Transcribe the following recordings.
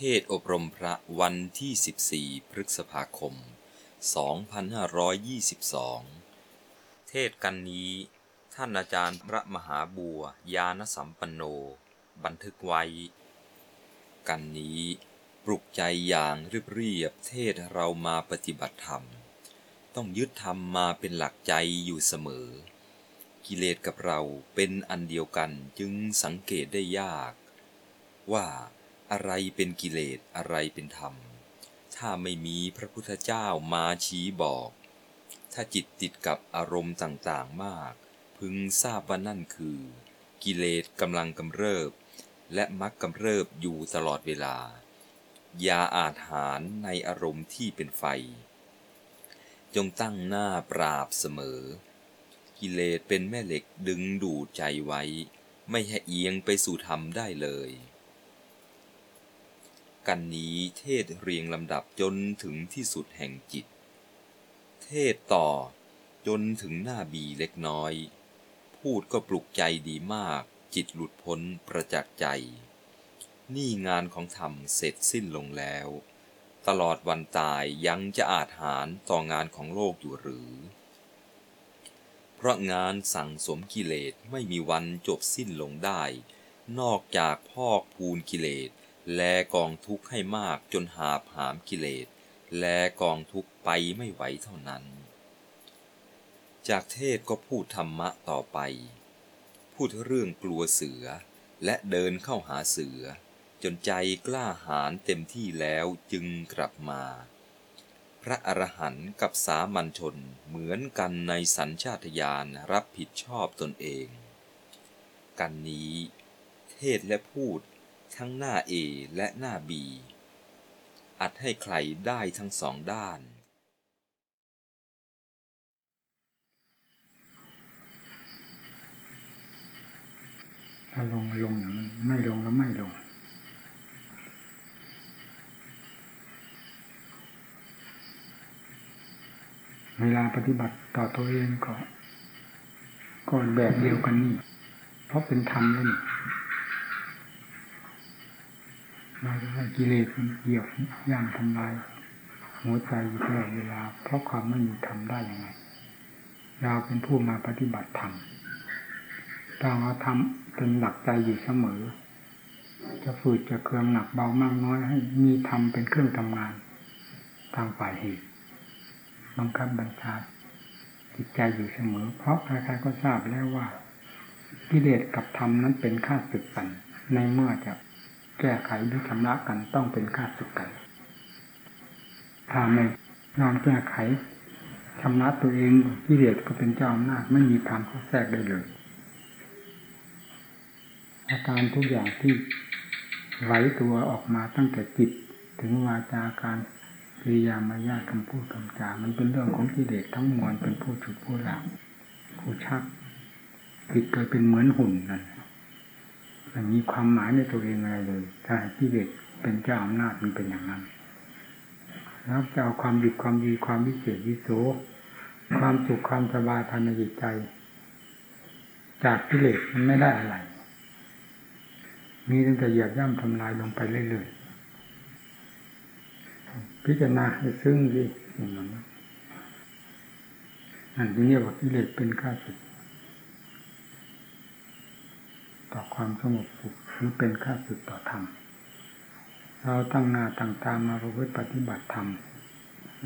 เทศอบรมพระวันที่ 14 พฤษภาคม 2522 เทศกันนี้ ท่านอาจารย์พระมหาบัวยานสัมปันโน บันทึกไว้ กันนี้ ปลุกใจอย่างเรียบเรียบเทศเรามาปฏิบัติธรรม ต้องยึดธรรมมาเป็นหลักใจอยู่เสมอ กิเลสกับเราเป็นอันเดียวกันจึงสังเกตได้ยาก ว่า อะไรเป็นกิเลสอะไรเป็นธรรม ถ้าไม่มีพระพุทธเจ้ามาชี้บอก ถ้าจิตติดกับอารมณ์ต่างๆมาก พึงทราบว่านั่นคือ กิเลสกำลังกำเริบ และมักกำเริบอยู่ตลอดเวลาอย่าอาจหารในอารมณ์ที่เป็นไฟ จงตั้งหน้าปราบเสมอ กิเลสเป็นแม่เหล็กดึงดูดใจไว้ ไม่ให้เอียงไปสู่ธรรมได้เลย กันนี้เทศเรียงลำดับจนถึงที่สุดแห่งจิต เทศต่อจนถึงหน้าบีเล็กน้อย พูดก็ปลุกใจดีมาก จิตหลุดพ้นประจักษ์ใจ นี่งานของธรรมเสร็จสิ้นลงแล้ว ตลอดวันตายยังจะอาจหารต่องานของโลกอยู่หรือ เพราะงานสั่งสมกิเลสไม่มีวันจบสิ้นลงได้ นอกจากพอกพูนกิเลส แลกองทุกข์ให้มากจนหาบหามกิเลส แลกองทุกข์ไปไม่ไหวเท่านั้น จากเทศก็พูดธรรมะต่อไป พูดเรื่องกลัวเสือ และเดินเข้าหาเสือ จนใจกล้าหาญเต็มที่แล้วจึงกลับมา พระอรหันต์กับสามัญชนเหมือนกันในสัญชาตญาณรับผิดชอบตนเอง กันนี้ เทศและพูด ทั้งหน้า A และหน้า B อัดให้ใครได้ทั้งสองด้าน ถ้าลงลงอย่างนั้นไม่ลงแล้วไม่ลง เวลาปฏิบัติต่อตัวเองก็ก็แบบเดียวกันนี่ เพราะเป็นธรรมเลยนี่ เราจะให้กิเลสเหยียบย่างทำลายหัวใจอยู่ตลอดเวลา เพราะความไม่มีธรรมได้ยังไง เราเป็นผู้มาปฏิบัติธรรมต้องเอาธรรมเป็นหลักใจอยู่เสมอ จะฝืดจะเคืองหนักเบามากน้อยให้มีธรรมเป็นเครื่องทำงานทางฝ่ายเหตุบังคับบัญชาจิตใจอยู่เสมอ เพราะใครๆก็ทราบแล้วว่ากิเลสกับธรรมนั้นเป็นข้าศึกกัน ในเมื่อจะ แก้ไขหรือชำระกันต้องเป็นข้าศึกกัน ถ้าไม่ยอมแก้ไขชำระตัวเองกิเลสก็เป็นเจ้าอำนาจไม่มีทางเข้าแทรกได้เลยอาการทุกอย่างที่ไหวตัวออกมาตั้งแต่จิต ถึงวาจาการกิริยามายาคำพูดคำจา มันเป็นเรื่องของกิเลสทั้งมวลเป็นผู้ฉุดผู้หลังผู้ชักจิตเกิดเป็นเหมือนหุ่นนั่น ไม่มีความหมายในตัวเองอะไรเลย ถ้ากิเลสเป็นเจ้าอำนาจมันเป็นอย่างนั้นแล้วจะเอาความดีความดีความวิเศษวิโสความสุขความสบายภายในจิตใจ จากกิเลสมันไม่ได้อะไร มีตั้งแต่เหยียบย่ำทำลายลงไปเรื่อยๆพิจารณาให้ซึ้งดิอย่างนั้นนั่นที่เรียกว่ากิเลสเป็นข้าศึก ต่อความสงบสุขหรือเป็นข้าศึกต่อธรรม เราตั้งหน้าตั้งตามาประพฤติปฏิบัติธรรม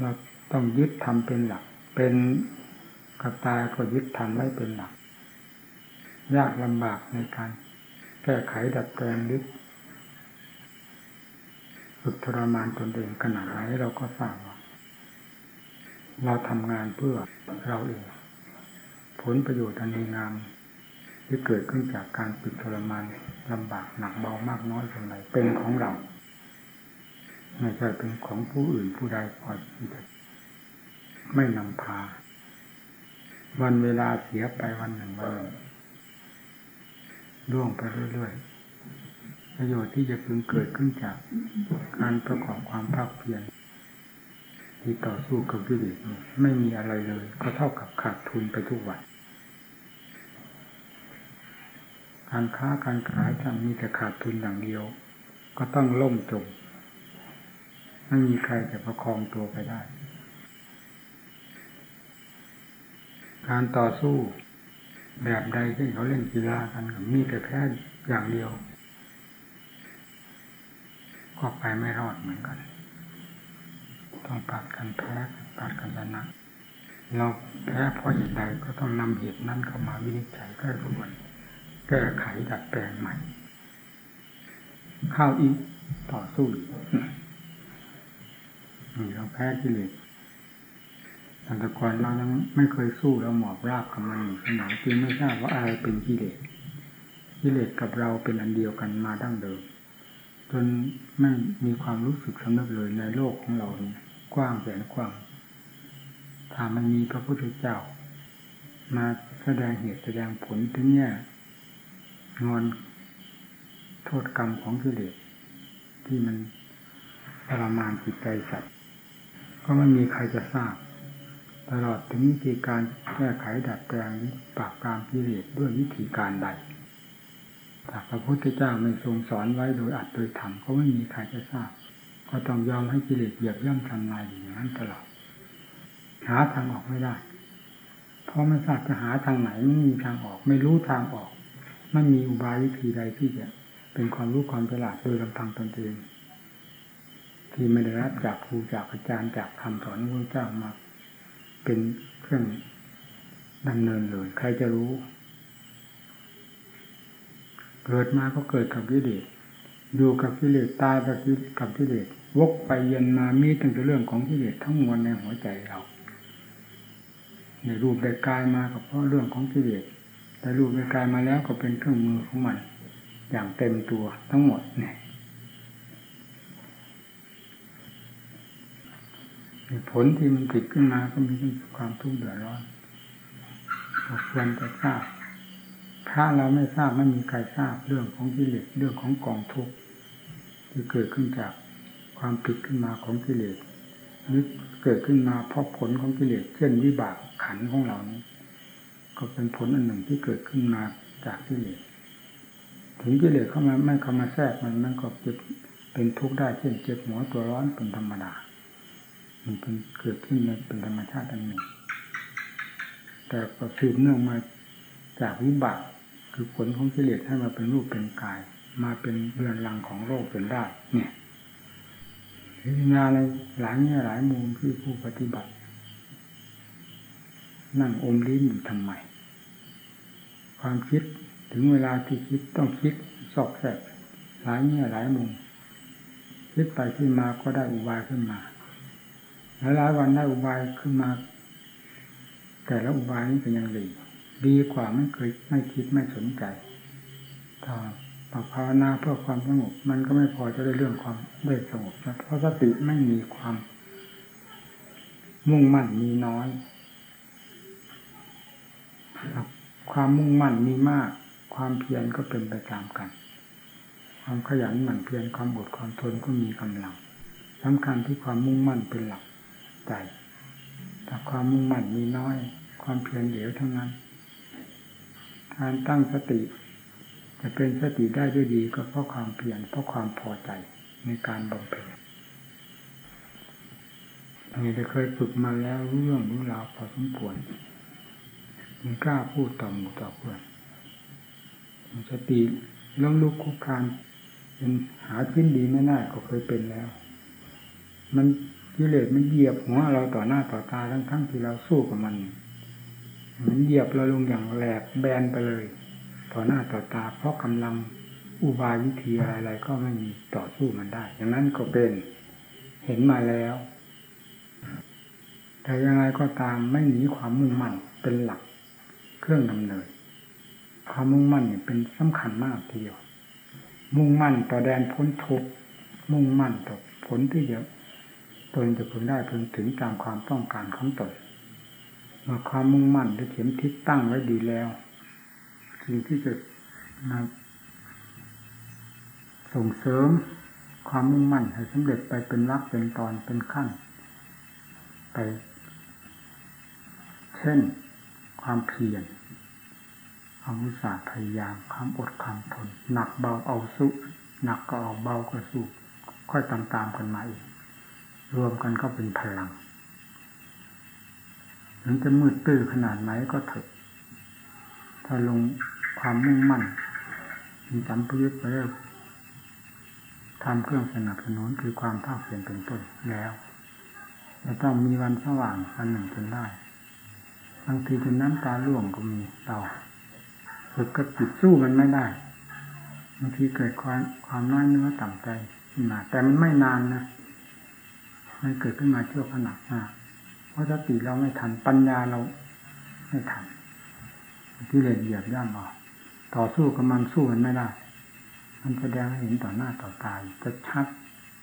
เราต้องยึดธรรมเป็นหลัก เป็นกระตายก็ยึดธรรมไว้เป็นหลัก ยากลำบากในการแก้ไขดัดแปลงลึกฝึกทรมานตนเองขนาดไหนเราก็ทราบว่าเราทำงานเพื่อเราเอง ผลประโยชน์อันดีงาม ที่เกิดขึ้นจากการฝึกทรมานลำบากหนักเบามากน้อยเท่าไรเป็นของเรา ไม่ใช่เป็นของผู้อื่นผู้ใดปล่อยไม่นำพา วันเวลาเสียไปวันหนึ่งวันหนึ่งล่วงไปเรื่อยๆ ประโยชน์ที่จะพึงเกิดขึ้นจากการประกอบความภาคเพียรที่ต่อสู้กับกิเลสไม่มีอะไรเลย ก็เท่ากับขาดทุนไปทุกวัน การค้าการขายถ้ามีแต่ขาดทุนอย่างเดียว ก็ต้องล่มจมไม่มีใครจะประคองตัวไปได้ การต่อสู้แบบใดที่เขาเล่นกีฬากันมีแต่แพ้อย่างเดียวก็ไปไม่รอดเหมือนกัน ต้องปัดกันแพ้ปัดกันชนะ เราแพ้เพราะเหตุใดก็ต้องนำเหตุนั้นเข้ามาวินิจฉัยก้รวน แก้ไขดัดแปลงใหม่ เข้าอีกต่อสู้อีกนี่เราแพ้กิเลสแต่แต่ก่อนเรายังไม่เคยสู้เราหมอบราบกับมันอยู่เสมอจึงไม่ทราบว่าอะไรเป็นกิเลสกิเลสกับเราเป็นอันเดียวกันมาดั้งเดิม จนไม่มีความรู้สึกสำนึกเลยในโลกของเรานี้กว้างแสนกว้างถ้ามันมีพระพุทธเจ้า มาแสดงเหตุแสดงผลถึงเนี่ย งอนโทษกรรมของกิเลสที่มันทรมานจิตใจสัตว์ก็ไม่มีใครจะทราบ ตลอดถึงวิธีการแก้ไขดัดแปลงปราบปรามกิเลสด้วยวิธีการใดถ้าพระพุทธเจ้าไม่ทรงสอนไว้โดยอัดโดยธรรมก็ไม่มีใครจะทราบ ก็ต้องยอมให้กิเลสเหยียบย่ำทำลายอยู่อย่างนั้นตลอดหาทางออกไม่ได้ เพราะไม่ทราบจะหาทางไหนไม่มีทางออก ไม่รู้ทางออก ไม่มีอุบายวิธีใดที่จะเป็นความรู้ความฉลาดโดยลำพังตนเอง ที่ไม่ได้รับจากครูจากอาจารย์จากคำสอนของพระเจ้ามาเป็นเครื่องดำเนินเลยใครจะรู้ เกิดมาก็เกิดกับกิเลสอยู่กับกิเลสตายกับกิเลสวกไปเย็นมามีตั้งแต่เรื่องของกิเลสทั้งมวลในหัวใจเรา ในรูปได้กายมาก็เพราะเรื่องของกิเลส แต่รูปได้กายมาแล้วก็เป็นเครื่องมือของมัน อย่างเต็มตัวทั้งหมดเนี่ยผลที่มันติดขึ้นมาก็มีความทุกข์เดือดร้อนควรจะทราบ ถ้าเราไม่ทราบไม่มีใครทราบเรื่องของกิเลสเรื่องของกองทุกข์ที่เกิดขึ้นจากความผิดขึ้นมาของกิเลสหรือเกิดขึ้นมาเพราะผลของกิเลสเช่นวิบากขันของเรานี้ ก็เป็นผลอันหนึ่งที่เกิดขึ้นมาจากกิเลสถึงกิเลสเข้ามาไม่เข้ามาแทรกมันมันก็จะเป็นทุกข์ได้เช่นเจ็บหัวตัวร้อนเป็นธรรมดา มันเป็นเกิดขึ้นเป็นธรรมชาติอันหนึ่ง แต่ก็สืบเนื่องมาจากวิบากคือผลของกิเลสให้มาเป็นรูปเป็นกาย มาเป็นเรือนรังของโรคเป็นได้เนี่ยพิจารณาหลายแง่หลายมุมที่ผู้ปฏิบัติ นั่งอมลิ้นอยู่ทำไม ความคิดถึงเวลาที่คิดต้องคิดสอกแสกหลายแง่หลายมุมคิดไปขึ้นมาก็ได้อุบายขึ้นมาหลายหลายวันได้อุบายขึ้นมา แต่ละอุบายนี้เป็นยังดีดีกว่าไม่เคยไม่คิดไม่สนใจถ้าภาวนาเพื่อความสงบมันก็ไม่พอจะได้เรื่องความได้สงบนะเพราะสติไม่มีความ มุ่งมั่นมีน้อย ความมุ่งมั่นมีมาก ความเพียรก็เป็นไปตามกัน ความขยันหมั่นเพียรความอดความทนก็มีกำลังสำคัญที่ความมุ่งมั่นเป็นหลักใจแต่ความมุ่งมั่นมีน้อย ความเพียรเหลวทั้งนั้นการตั้งสติ จะเป็นสติได้ด้วยดีก็เพราะความเพียรเพราะความพอใจในการบำเพ็ญนี่ได้เคยฝึกมาแล้วรู้เรื่องรู้ราวพอสมควร มันกล้าพูดต่อหมู่ต่อเพื่อนสติล้มลุกคุกคานเป็นหาชิ้นดีไม่ได้ก็เคยเป็นแล้ว มันกิเลสมันเหยียบหัวเราต่อหน้าต่อตาทั้งทั้งที่เราสู้กับมัน มันเหยียบเราลงอย่างแหลกแบนไปเลย ต่อหน้าต่อตา เพราะกำลังอุบายวิธีอะไรๆก็ไม่มีต่อสู้มันได้อย่างนั้นก็เป็นเห็นมาแล้ว แต่ยังไงก็ตามไม่หนีความมุ่งมั่นเป็นหลัก เครื่องดำเนินความมุ่งมั่นเนี่ยเป็นสำคัญมากทีเดียว มุ่งมั่นต่อแดนพ้นทุกข์มุ่งมั่นต่อผลที่จะตนจะพึงได้พึงถึงตามความต้องการของตนเมื่อความมุ่งมั่นได้เข็มทิศตั้งไว้ดีแล้วสิ่งที่จะมาส่งเสริมความมุ่งมั่นให้สำเร็จไปเป็นรักเป็นตอนเป็นขั้น ไป เช่น ความเพียร ความอุตสาห์พยายามความอดความทน หนักเบาเอาสู้หนักก็เอาเบาก็สู้ค่อยตามตามกันมาอีกรวมกันก็เป็นพลังถึงจะมืดตื้อขนาดไหนก็เถอะ ถ้าลงความมุ่งมั่นมีจำพยุทธ์ไปแล้วทำเครื่องสนับสนุนคือความภาคเพียรเป็นต้นแล้วจะต้องมีวันสว่างวันหนึ่งจนได้บางทีจนน้ำตาล่วงก็มีเรา ฝึกกับจิตสู้มันไม่ได้บางทีเกิดความความน้อยเนื้อต่ำใจขึ้นมาแต่มันไม่นานนะมันเกิดขึ้นมาชั่วขณะมากเพราะสติเราไม่ทันปัญญาเราไม่ทันที่เลยเหยียบย่ำออกต่อสู้กับมันสู้มันไม่ได้ มันแสดงให้เห็นต่อหน้าต่อตาจะชัด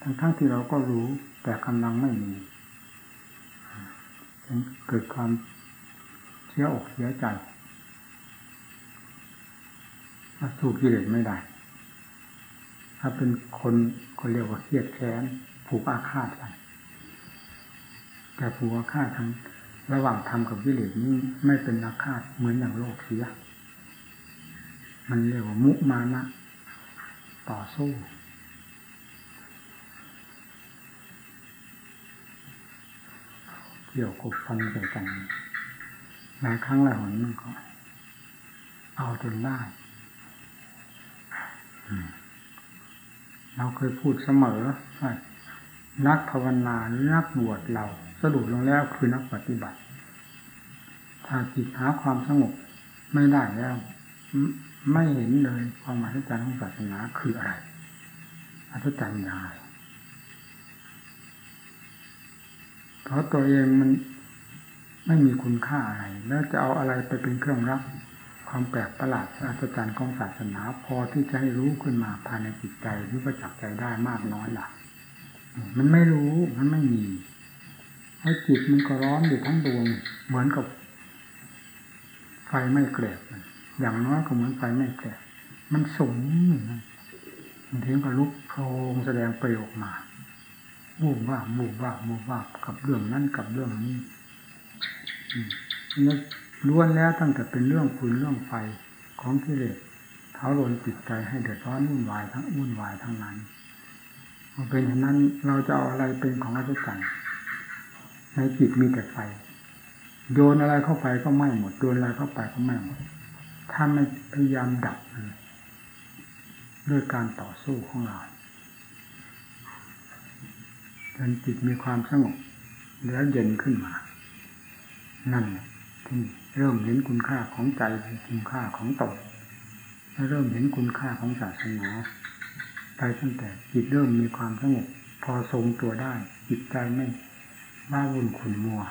ทั้งๆทที่เราก็รู้ แต่กำลังไม่มีเกิดความเสียอกเสียใจ สู้กิเลสไม่ได้ ถ้าเป็นคนเขาเรียกว่าเครียดแค้นผูกอาฆาตกันแต่ผูกอาฆาตทั้งระหว่างทำกับกิเลสนี้ไม่เป็นอาฆาตเหมือนอย่างโลกเสีย มันเรียกว่ามุมานะต่อสู้เกี่ยวกับฟันใส่กันหลายครั้งหลายหนมันก็เอาจนได้ เราเคยพูดเสมอนักภาวนานักบวชเราสรุปลงแล้วคือนักปฏิบัติ ถ้าจิตหาความสงบไม่ได้แล้ว ไม่เห็นเลยความหมายของการของศาสนาคืออะไรอัศจรรย์อย่างไรเพราะตัวเองมันไม่มีคุณค่าอะไร แล้วจะเอาอะไรไปเป็นเครื่องรับ ความแปลกประหลาดอัศจรรย์ของศาสนาพอที่จะให้รู้ขึ้นมาภายในจิตใจหรือประจักษ์ใจได้มากน้อยล่ะ มันไม่รู้มันไม่มีให้จิตมันก็ร้อนอยู่ทั้งดวงเหมือนกับ ไฟไม่เกลียดอย่างน้อยก็เหมือนไฟไม่แก่มันสมมันเทียงก็ลุกโพรงแสดงประโยคมาบูบว่าบูบว่าบูบว่ากับเรื่องนั้นกับเรื่องนี้นี่ล้ว ล้วนแล้วตั้งแต่เป็นเรื่องฟืนเรื่องไฟของกิเลสเท้าลนจิตใจให้เดือดร้อนวุ่นวายทั้งวุ่นวายทั้งนั้นพอเป็นอย่างนั้นเราจะเอาอะไรเป็นของราชการในจิตมีแต่ไฟโยนอะไรเข้าไปก็ไหม้หมดโยนอะไรเข้าไปก็ไหม้หมด ถ้าไม่พยายามดับด้วยการต่อสู้ของเราจนจิตมีความสงบแล้วเย็นขึ้นมา นั่นที่ เริ่มเห็นคุณค่าของใจคุณค่าของตนและเริ่มเห็นคุณค่าของศาสนาไปตั้งแต่จิตเริ่มมีความสงบพอทรงตัวได้ จิตใจไม่บ้าวุ่นขุนมัว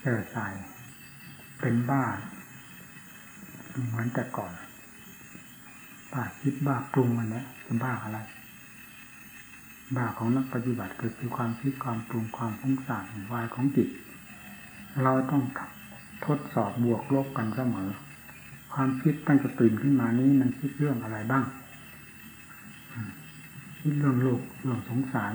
เจ่อใสเป็นบ้าเหมือนแต่ก่อนบ้าคิดบ้าปรุงมันแล้วเป็นบ้าอะไรบ้าของนักปฏิบัติเกิดคือความคิดความปรุงความฟุ้งซ่านวายของจิต เราต้อง ทดสอบบวกลบกันเสมอ ความคิดตั้งแต่ตื่นขึ้นมานี้มันคิดเรื่องอะไรบ้าง คิดเรื่องโลกเรื่องสงสาร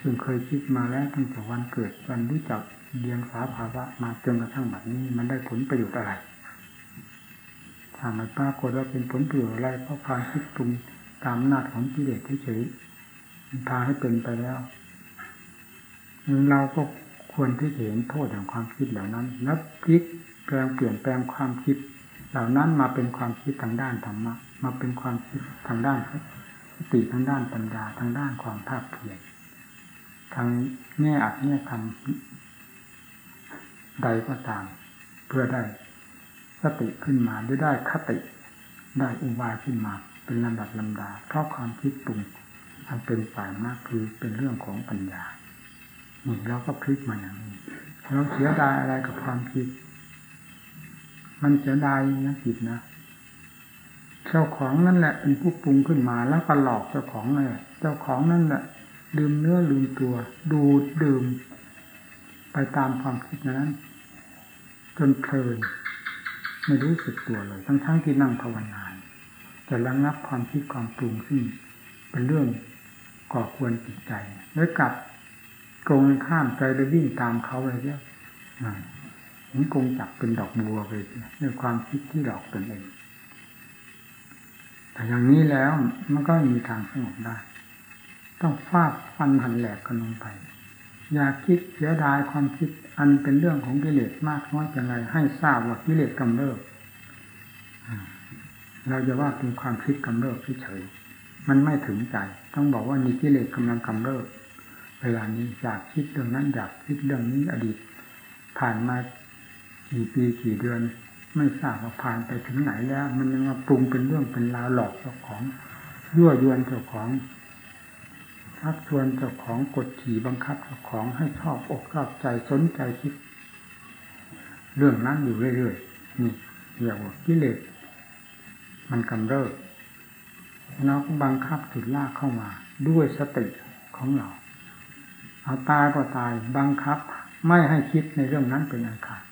ซึ่งเคยคิดมาแล้วตั้งแต่วันเกิดวันรู้จักเรียงสาภาวะมาจนกระทั่งบัดนี้ มันได้ผลประโยชน์อะไรถ้ามันปรากฏว่าเป็นผลประโยชน์อะไรเพราะความคิดปรุงตามนาจของกิเลสเฉยๆมันพาให้เป็นไปแล้ว เราก็ ควรที่จะเห็นโทษของความคิดเหล่านั้นนับพลิกแปลงเปลี่ยนแปลงความคิด เหล่านั้นมาเป็นความคิดทางด้านธรรมะมาเป็นความคิดทางด้านสติทางด้านปัญญาทางด้านความภาคเพียรทางแง่อัดแง่ทำใดก็ตาม เพื่อได้สติขึ้นมาหรือได้คติ ได้อุบายขึ้นมา เป็นลำดับลำดาเพราะความคิดปรุงอันเป็นฝ่ายมากคือเป็นเรื่องของปัญญา นี่เราก็พลิกมาอย่างนี้เราเสียดายอะไรกับความคิด มันเสียดายนะจิตนะเจ้าของนั่นแหละเป็นผู้ปรุงขึ้นมาแล้วก็หลอกเจ้าของเลยเจ้าของนั่นแหละลืมเนื้อลืมตัว ดูดดื่ม ไปตามความคิดนั้นจนเพลินไม่รู้สึกตัวเลย ทั้งๆทที่นั่งภาวนาแต่ระงับความคิดความปรุงซึ่งเป็นเรื่องก่อควรจิตใจแล้วกลับ กงข้ามใจเลยวิ่งตามเขาไปเยอะเห็นกงจับเป็นดอกบัวไปด้วยความคิดที่หลอกตนเอง แต่อย่างนี้แล้วมันก็มีทางสงบได้ ต้องฟาดฟันหันแหลกกันลงไป อย่าคิดเสียดายความคิดอันเป็นเรื่องของกิเลสมากน้อยอย่างไร ให้ทราบว่ากิเลสกำเริบเราจะว่าเป็นความคิดกำเริบเฉยมันไม่ถึงใจ ต้องบอกว่ามีกิเลสกำลังกำเริบ เวลานี้อยากคิดเรื่องนั้นอยากคิดเรื่องนี้อดีต ผ่านมากี่ปีกี่เดือน ไม่ทราบว่าผ่านไปถึงไหนแล้ว มันยังมาปรุงเป็นเรื่องเป็นราวหลอกเจ้าของยั่วยวนเจ้าของชักชวนเจ้าของกดขี่บังคับเจ้าของให้ชอบอกชอบใจสนใจคิด เรื่องนั้นอยู่เรื่อยๆนี่เรียกว่ากิเลสมันกำเริบเราก็บังคับจุดลากเข้ามาด้วยสติของเรา เอาตายก็ตายบังคับ ไม่ให้คิดในเรื่องนั้นเป็นอันขาด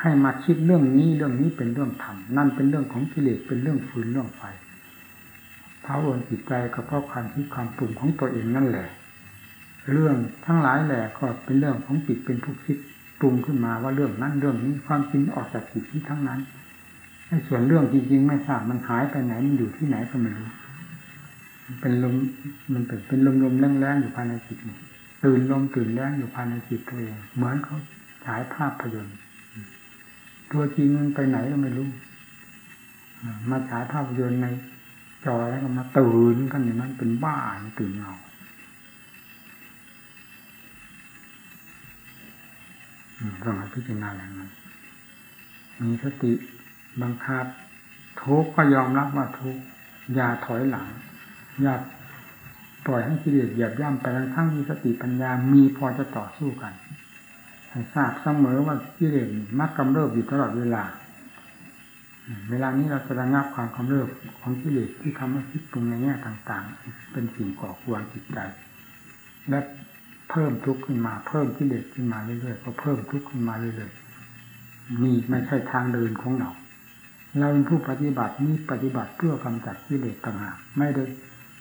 ให้มาคิดเรื่องนี้เรื่องนี้เป็นเรื่องธรรมนั่นเป็นเรื่องของกิเลสเป็นเรื่องฟืนเรื่องไฟเท้าวนจิตใจก็เพราะความคิดความปรุงของตัวเองนั่นแหละ เรื่องทั้งหลายแหละก็เป็นเรื่องของจิตเป็นผู้คิดปรุงขึ้นมาว่าเรื่องนั้นเรื่องนี้ความจริงออกจากจิตที่ทั้งนั้นในส่วนเรื่องจริงๆไม่ทราบมันหายไปไหนมันอยู่ที่ไหนก็ไม่รู้เป็นลมมันเป็นเป็นลมๆแรงๆอยู่ภายในจิตนี่ ตื่นลมตื่นแรงอยู่ภายในจิตตัวเองเหมือนเขาฉายภาพยนตร์ตัวจริงมันไปไหนก็ไม่รู้มาฉายภาพยนตร์ในจอแล้วก็มาตื่นกันอย่างนั้นเป็นบ้าตื่นเงาต้องมาพิจารณาอย่างนั้นมีสติบังคับทุกก็ยอมรับว่าทุกอย่าถอยหลัง อย่า ปล่อยให้กิเลสเหยียบย่ำไปทั้งทั้งมีสติปัญญามีพอจะต่อสู้กันให้ทราบเสมอว่ากิเลสมักกำเริบอยู่ตลอดเวลา เวลานี้เราจะระงับความกำเริบของกิเลสที่ทำให้คิดปรุงในแง่ต่าง ๆ เป็นสิ่งก่อควรจิตใจและเพิ่มทุกข์ขึ้นมา เพิ่มกิเลสขึ้นมาเรื่อยๆก็เพิ่มทุกข์ขึ้นมาเรื่อยๆนี่ไม่ใช่ทางเดินของเราเราเป็นผู้ปฏิบัตินี่ปฏิบัติเพื่อกำจัดกิเลสต่างหากไม่ได้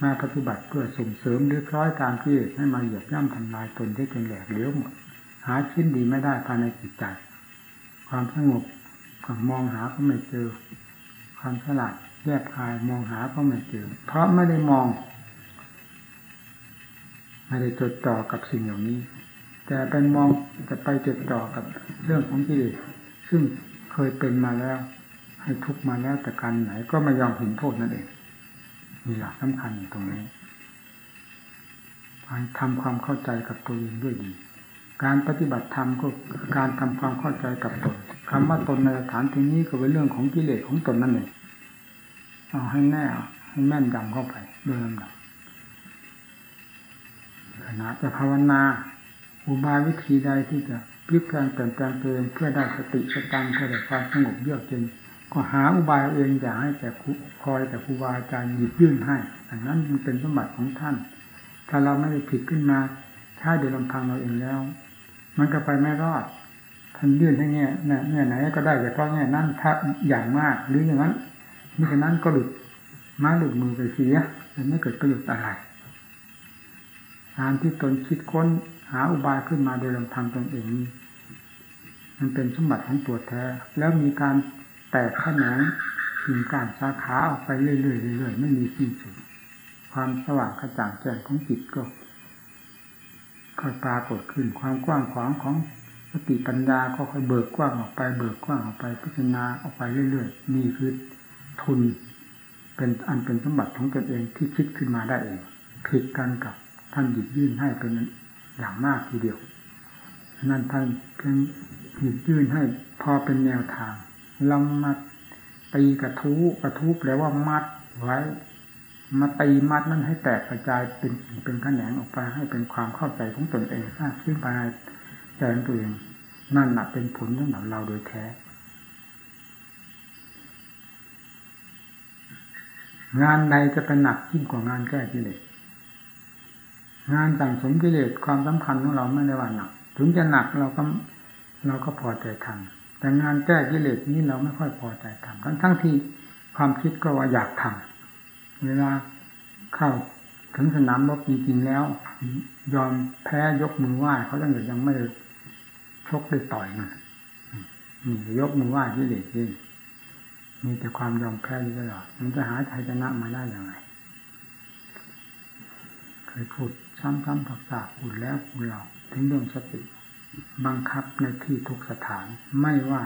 มาปฏิบัติเพื่อส่งเสริมหรือคล้อยตามกิเลสให้มาเหยียบย่ำทำลายตนได้จนแหลกเหลวหมด หาชิ้นดีไม่ได้ภายในจิตใจ ความสงบก็มองหาก็ไม่เจอ ความฉลาดแยบคายมองหาก็ไม่เจอ เพราะไม่ได้มอง ไม่ได้จดจ่อกับสิ่งเหล่านี้ แต่เป็นมองจะไปจดจ่อกับเรื่องของกิเลสซึ่งเคยเป็นมาแล้ว ให้ทุกมาแล้วแต่การไหนก็ไม่ยอมเห็นโทษนั่นเอง มีหลักสำคัญอยู่ตรงนี้ทำความเข้าใจกับตัวเองด้วยดี การปฏิบัติธรรมก็การทำความเข้าใจกับตนคำว่าตนในสถานที่นี้ก็เป็นเรื่องของกิเลสของตนนั่นเองเอาให้แน่ให้แม่นยำเข้าไปด้วยลำดับขณะจะภาวนาอุบายวิธีใดที่จะพลิกแปลงเปลี่ยนแปลงตัวเองเพื่อได้สติสตังเพื่อได้ความสงบเยือกเย็น ก็หาอุบายเองอย่าให้แต่คอยแต่ครูบาอาจารย์หยิบยื่นให้ อันนั้นมันเป็นสมบัติของท่าน ถ้าเราไม่ได้ผิดขึ้นมาใช้โดยลำพังเราเองแล้ว มันก็ไปไม่รอดท่านยื่นให้แง่แง่ไหนก็ได้แต่เพราะแง่นั้นถ้าอย่างมากหรืออย่างนั้นมิฉะนั้นก็หลุดมาหลุดมือไปเสียจะไม่เกิดประโยชน์อะไรการที่ตนคิดค้นหาอุบายขึ้นมาโดยลำพังตนเองมันเป็นสมบัติของตัวแท้ แล้วมีการ แตกแขนงกิ่งก้านสาขาออกไปเรื่อยๆเรื่อยๆไม่มีสิ้นสุดความสว่างกระจ่างแจ้งของจิตก็ค่อยปรากฏขึ้นความกว้างขวางของสติปัญญาก็ค่อยเบิกกว้างออกไป เบิกกว้างออกไปพิจารณาออกไปเรื่อยๆนี่คือทุน เป็นอันเป็นสมบัติของตนเองที่คิดขึ้นมาได้เองผิดกันกับท่านหยิบยื่นให้เป็นอย่างมากทีเดียวนั่นท่านเพียงหยิบยื่นให้พอเป็นแนวทาง เรามาตีกระทู้กระทู้แปลว่ามัดไว้ มาตีมัดนั้นให้แตกกระจายเป็นเป็นขแขนงออกไปให้เป็นความเข้าใจของตนเองสร้างขึ้นภายใจของตัวเองนั่นแหละเป็นผลสำหรับเราโดยแท้งานใดจะเป็นหนักยิ่งกว่างานแก้กิเลส งานสั่งสมกิเลสความสำคัญของเราไม่ได้ว่าหนัก ถึงจะหนักเราก็เราก็พอใจทำ แต่งานแก้กิเลสนี้เราไม่ค่อยพอใจทำทั้งทั้งที่ความคิดก็ว่าอยากทำเวลาเข้าถึงสนามรบจริงๆแล้ว ยอมแพ้ยกมือไหว้เขาตั้งแต่ยังไม่ชกได้ต่อยมันนี่ยกมือไหว้กิเลสจริงมีแต่ความยอมแพ้อยู่ตลอดมันจะหาชัยชนะมาได้อย่างไรขยพูดซ้ำๆผักๆพูดแล้วพูดเล่าถึงเรื่องสติ บังคับในที่ทุกสถาน ไม่ว่า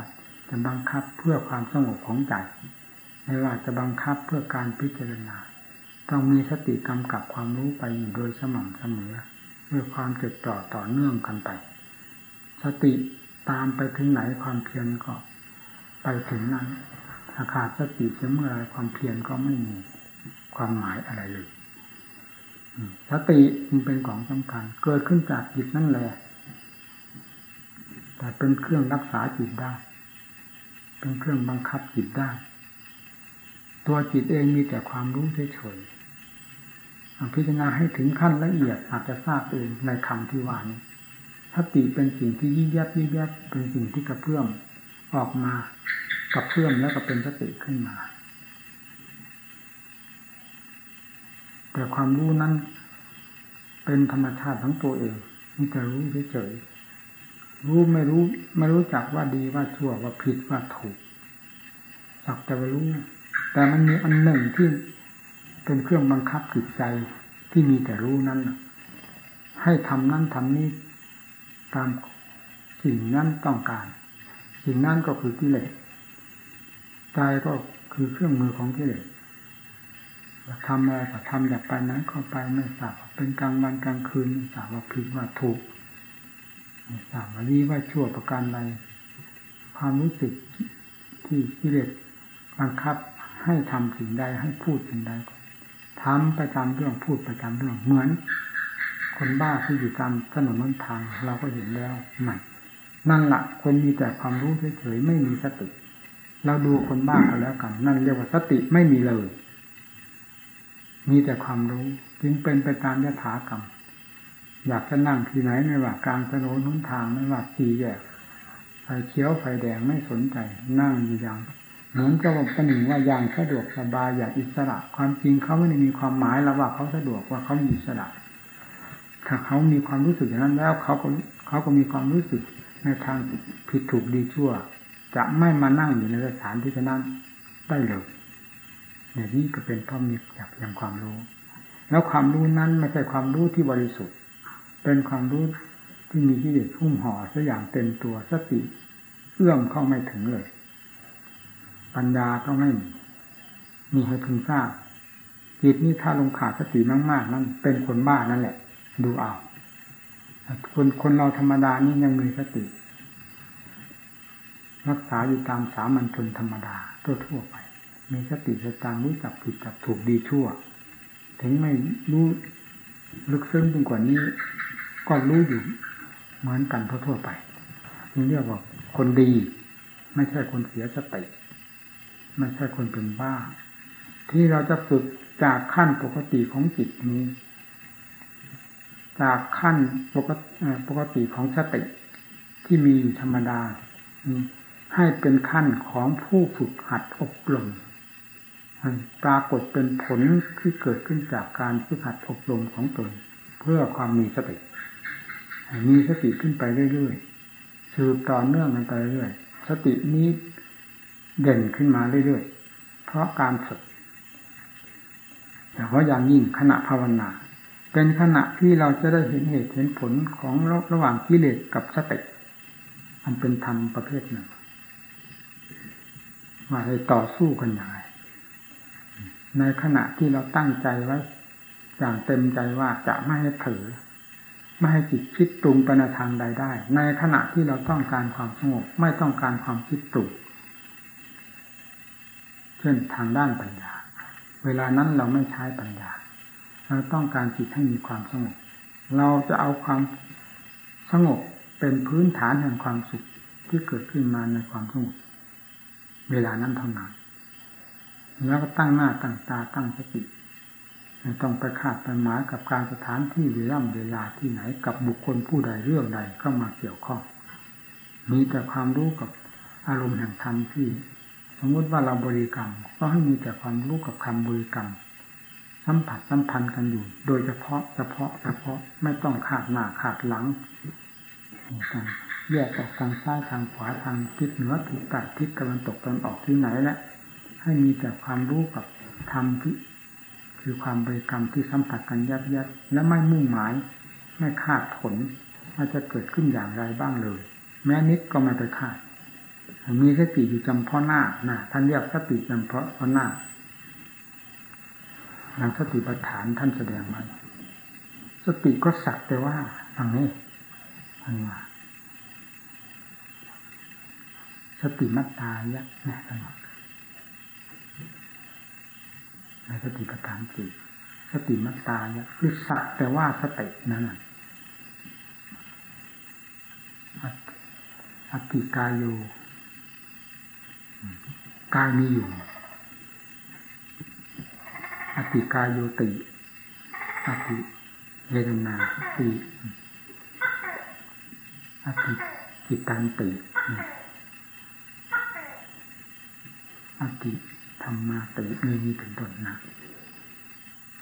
จะบังคับเพื่อความสงบของใจ ไม่ว่าจะบังคับเพื่อการพิจารณา ต้องมีสติกำกับความรู้ไปอยู่โดยสม่ำเสมอด้วยความจดจ่อต่อเนื่องกันไป สติตามไปถึงไหนความเพียรก็ ไปถึงนั้นถ้าขาดสติเสียเมื่อไรความเพียรก็ไม่มีความหมายอะไรเลยสติมันเป็นของสำคัญเกิดขึ้นจากจิตนั่นแหละ แต่เป็นเครื่องรักษาจิตได้ เป็นเครื่องบังคับจิตได้ ตัวจิตเองมีแต่ความรู้เฉยๆพิจารณาให้ถึงขั้นละเอียดอาจจะทราบเองในคำที่ว่านี้สติเป็นสิ่งที่ยิ่งยับยิ่งยับเป็นสิ่งที่กระเพื่อมออกมากับเพื่อมแล้วก็เป็นสติขึ้นมา แต่ความรู้นั้นเป็นธรรมชาติของตัวเองมีแต่รู้เฉยๆ รู้ไม่รู้ ไม่รู้จักว่าดีว่าชั่วว่าผิดว่าถูกสักแต่ว่ารู้ แต่มันมีอันหนึ่งที่เป็นเครื่องบังคับจิตใจที่มีแต่รู้นั้นให้ทำนั้นทำนี้ตามสิ่งนั้นต้องการ สิ่งนั้นก็คือกิเลสใจก็คือเครื่องมือของกิเลสจะทำอะไรก็ทำอยากไปนั้นก็ไปไม่ทราบเป็นกลางวันกลางคืนไม่ทราบว่าผิดว่าถูก ไม่าบว่าดีว่าชั่วประการใดความรู้สึกที่กิเลสบังคับให้ทำสิ่งใดให้พูดสิ่งใดทำประจำเรื่องพูดประจำเรื่องเหมือน คนบ้าที่อยู่ตามถนนนทาง เราก็เห็นแล้วนั่นั่นละคนมีแต่ความรู้เฉยๆไม่มีสติ เราดูคนบ้าก็แล้วกัน นั่นเรียกว่าสติไม่มีเลย มีแต่ความรู้จึงเป็นไปตามยถากรรม อยากจะนั่งที่ไหนไม่ว่ากลางถนนหนทางไม่ว่าสี่แยกไฟเขียวไฟแดงไม่สนใจ นั่งอยู่อย่างเหมือนกับว่าประหนึ่งว่าอย่างสะดวกสบายอย่างอิสระ ความจริงเขาไม่ได้มีความหมายแล้วว่าเขาสะดวกว่าเขามีอิสระ ถ้าเขามีความรู้สึกอย่างนั้นแล้วเขาก็เขาก็มีความรู้สึกในทางผิดถูกดีชั่ว จะไม่มานั่งอยู่ในสถานที่นั้นได้เลยเนี่ยนี่ก็เป็นพราะมีจากเพียงความรู้ แล้วความรู้นั้นไม่ใช่ความรู้ที่บริสุทธิ์ เป็นความรู้ที่มีที่เด็ดหุ้มห่อซะอย่างเต็มตัวสติเอื้อมเข้าไม่ถึงเลย ปัญญาก็ไม่มีมีให้พึงทราบจิตนี้ถ้าลงขาดสติมากๆนั้นเป็นคนบ้านั่นแหละ ดูเอาคนคนเราธรรมดานี่ยังมีสติ รักษาอยู่ตามสามัญชนธรรมดาทั่วๆไป มีสติสตางค์รู้จักผิดจักถูกดีชั่ว ถึงไม่รู้ลึกซึ้งยิ่งกว่านี้ ก็รู้อยู่เหมือนกันทั่วๆไปนี่เรียกว่าคนดี ไม่ใช่คนเสียสติไม่ใช่คนเป็นบ้า ที่เราจะฝึกจากขั้นปกติของจิตนี้ จากขั้นปกติปกติของสติที่มีอยู่ธรรมดาให้เป็นขั้นของผู้ฝึกหัดอบรมปรากฏเป็นผลที่เกิดขึ้นจากการฝึกหัดอบรมของตน เพื่อความมีสติ มีสติขึ้นไปเรื่อยๆสืบต่อเนื่องกันไปเรื่อยๆสตินี้เด่นขึ้นมาเรื่อยๆเพราะการฝึกแต่ว่าอย่างยิ่งขณะภาวนา เป็นขณะที่เราจะได้เห็นเหตุเห็นผลของระหว่างกิเลสกับสติมันเป็นธรรมประเภทหนึ่งว่าให้ต่อสู้กันอย่างไรในขณะที่เราตั้งใจไว้ อย่างเต็มใจว่าจะไม่ให้เผลอ ไม่ให้จิตคิดปรุงไปในทางใดได้ ในขณะที่เราต้องการความสงบไม่ต้องการความคิดปรุงเช่นทางด้านปัญญา เวลานั้นเราไม่ใช้ปัญญา เราต้องการจิตให้มีความสงบ เราจะเอาความสงบเป็นพื้นฐานแห่งความสุขที่เกิดขึ้นมาในความสงบเวลานั้นเท่านั้นแล้วก็ตั้งหน้าตั้งตาตั้งสติ ต้องไปคาดไปหมายกับการสถานที่เวลาเวลาที่ไหนกับบุคคลผู้ใดเรื่องใดเข้ามาเกี่ยวข้อง มีแต่ความรู้กับอารมณ์แห่งธรรมที่ สมมติว่าเราบริกรรม ก็ให้มีแต่ความรู้กับคำบริกรรม สัมผัสสัมพันธ์กันอยู่ โดยเฉพาะเฉพาะเฉพาะไม่ต้องขาดหน้าขาดหลังแยกออกทางซ้ายทางขวาทางทิศเหนือทิศใต้ทิศตะวันตกตะวันออกที่ไหนและให้มีแต่ความรู้กับธรรมที่ คือความบริกรรมที่สัมผัสกันยับยับและไม่มุ่งหมาย ไม่คาดผลว่าจะเกิดขึ้นอย่างไรบ้างเลย แม้นิดก็ไม่ไปคาด มีสติอยู่จำเพาะหน้านะท่านเรียกสติจำเพาะหน้าหลังสติปัฏฐานท่านแสดงไว้สติก็สักแต่ว่าทางนี้ท่านว่าสติมัตตายะนะท่านว่าใน สติปัฏฐานสี่สติมัตตายะคือสักแต่ว่าสตินั้นน่ะอติกายโยกายมีอยู่อติกายโยติอติเวทนาติอติจิตันติอติ ธรรมาติมีมีเป็นต้นนะ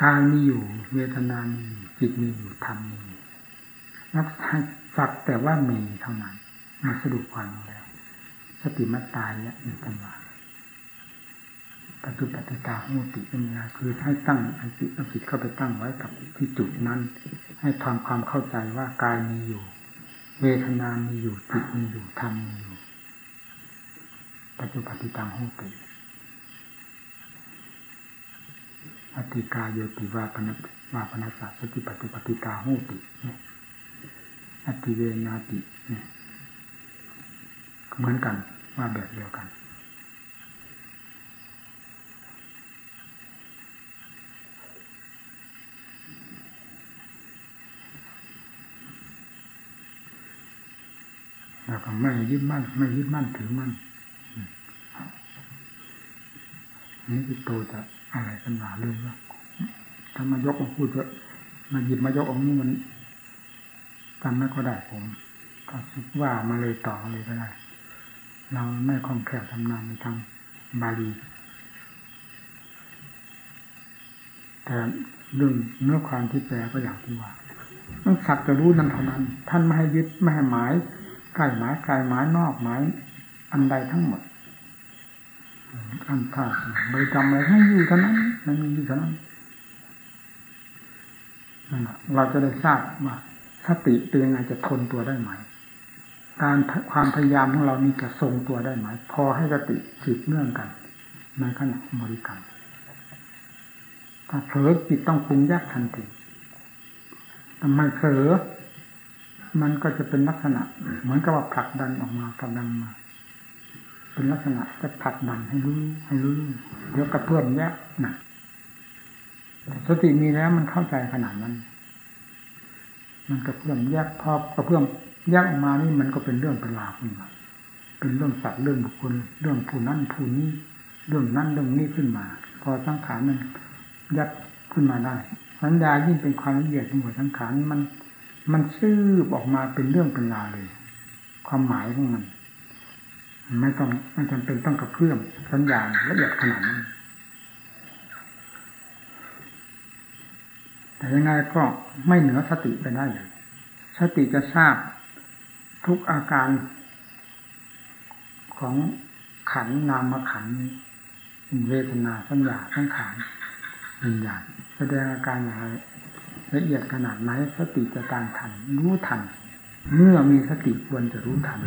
กายมีอยู่เวทนามีอยู่จิตมีอยู่ธรรมมีอยู่นับสักแต่ว่ามีเท่านั้นมาสรุปความแล้วสติมัตตายเนี่ยมีตันว่าปัจจุปัจจิตาโหติปัญญาคือให้ตั้งอันติอันจิตเข้าไปตั้งไว้กับที่จุดนั้น ให้ทำความเข้าใจว่ากายมีอยู่ เวทนามีอยู่จิตมีอยู่ธรรมมีอยู่ปัจจุปัจจิตาโหติ อติกาโยติวาปนัวาปนัสสะสติปัจจุปฏิตาโหติอติเวนาติเหมือนกันว่าแบบเดียวกัน แล้วก็ไม่ยึดมั่น ไม่ยึดมั่นถือมั่นนี่คือโตจะ อะไรกันหนาลืมว่าถ้ามายกมาพูดจะมาหยิบมายกองนี้มันจำไม่ก็ได้ผม ก็คิดว่ามาเลยต่อเลยก็ได้ เราไม่คล่องแคล่วทำนานในทางบาลีแต่เรื่องเนื้อความที่แปลก็อย่างที่ว่าต้องสักจะรู้นั้นเท่านั้น ท่านไม่ให้ยึดไม่ให้หมายใกล้หมายไกลหมายนอกหมายอันใดทั้งหมด อันท่าบริกรรมอะไรให้อยู่เท่านั้นมันมีอยู่เท่านั้นเราจะได้ทราบว่าสติเป็นยังไงจะทนตัวได้ไหม การความพยายามของเรานี่จะทรงตัวได้ไหม พอให้สติสืบเนื่องกันในขณะบริกรรมถ้าเผลอจิตต้องปรุงแยกทันทีทำไมเผลอมันก็จะเป็นลักษณะ เหมือนกับว่าผลักดันออกมาผลักดันมา เป็นลักษณะจะผักดันให้รู้ให้รู้เดี๋ยวกระเพื่อมแยกนะสติมีแล้วมันเข้าใจขนาดนั้น มันกระเพื่อมแยกพอกระเพื่อมแยกออกมานี่มันก็เป็นเรื่องเป็นราวขึ้นมาเป็นเรื่องสัตว์เรื่องบุคคลเรื่องผู้นั้นผู้นี้เรื่องนั้นเรื่องนี้ขึ้นมา พอสังขารมันยัดขึ้นมาได้สัญญายิ่งเป็นความละเอียดของหัวสังขารมัน มันซื่อออกมาเป็นเรื่องเป็นราวเลย ความหมายของมัน ไม่ต้องไม่จำเป็นต้องกระเพื่อมสัญญาณละเอียดขนาดนั้นแต่ยังไงก็ไม่เหนือสติไปได้เลยสติจะทราบทุกอาการของขันนามขันเวทนาสัญญาสังขารวิญญาณแสดงอาการอย่างไรละเอียดขนาดไหนสติจะตามทันรู้ทัน เมื่อมีสติควรจะรู้ทัน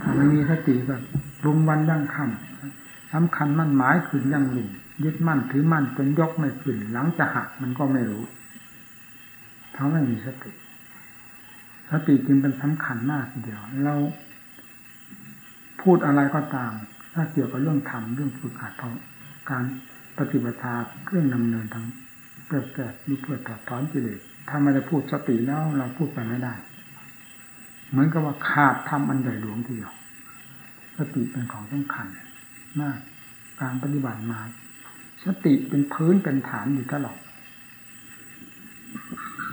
ถ้าไม่มีสติแบบรุมวันยั่งค่ำสำคัญมั่นหมายขึ้นยั่งหลุ่มยึดมั่นถือมั่นจนยกไม่ขึ้นหลังจะหักมันก็ไม่รู้เพราะไม่มีสติ สติจึงเป็นสำคัญมากทีเดียว เราพูดอะไรก็ตาม ถ้าเกี่ยวกับเรื่องธรรมเรื่องฝึกหัดการปฏิบัติเครื่องดำเนินทางเพื่อแก้หรือเพื่อถอดถอนกิเลสถ้าไม่ได้พูดสติแล้วเราพูดไปไม่ได้ เหมือนกับว่าขาดทำอันใหญ่หลวงทีเดียวสติเป็นของสำคัญมากการปฏิบัติมา สติเป็นพื้นเป็นฐานอยู่ตลอด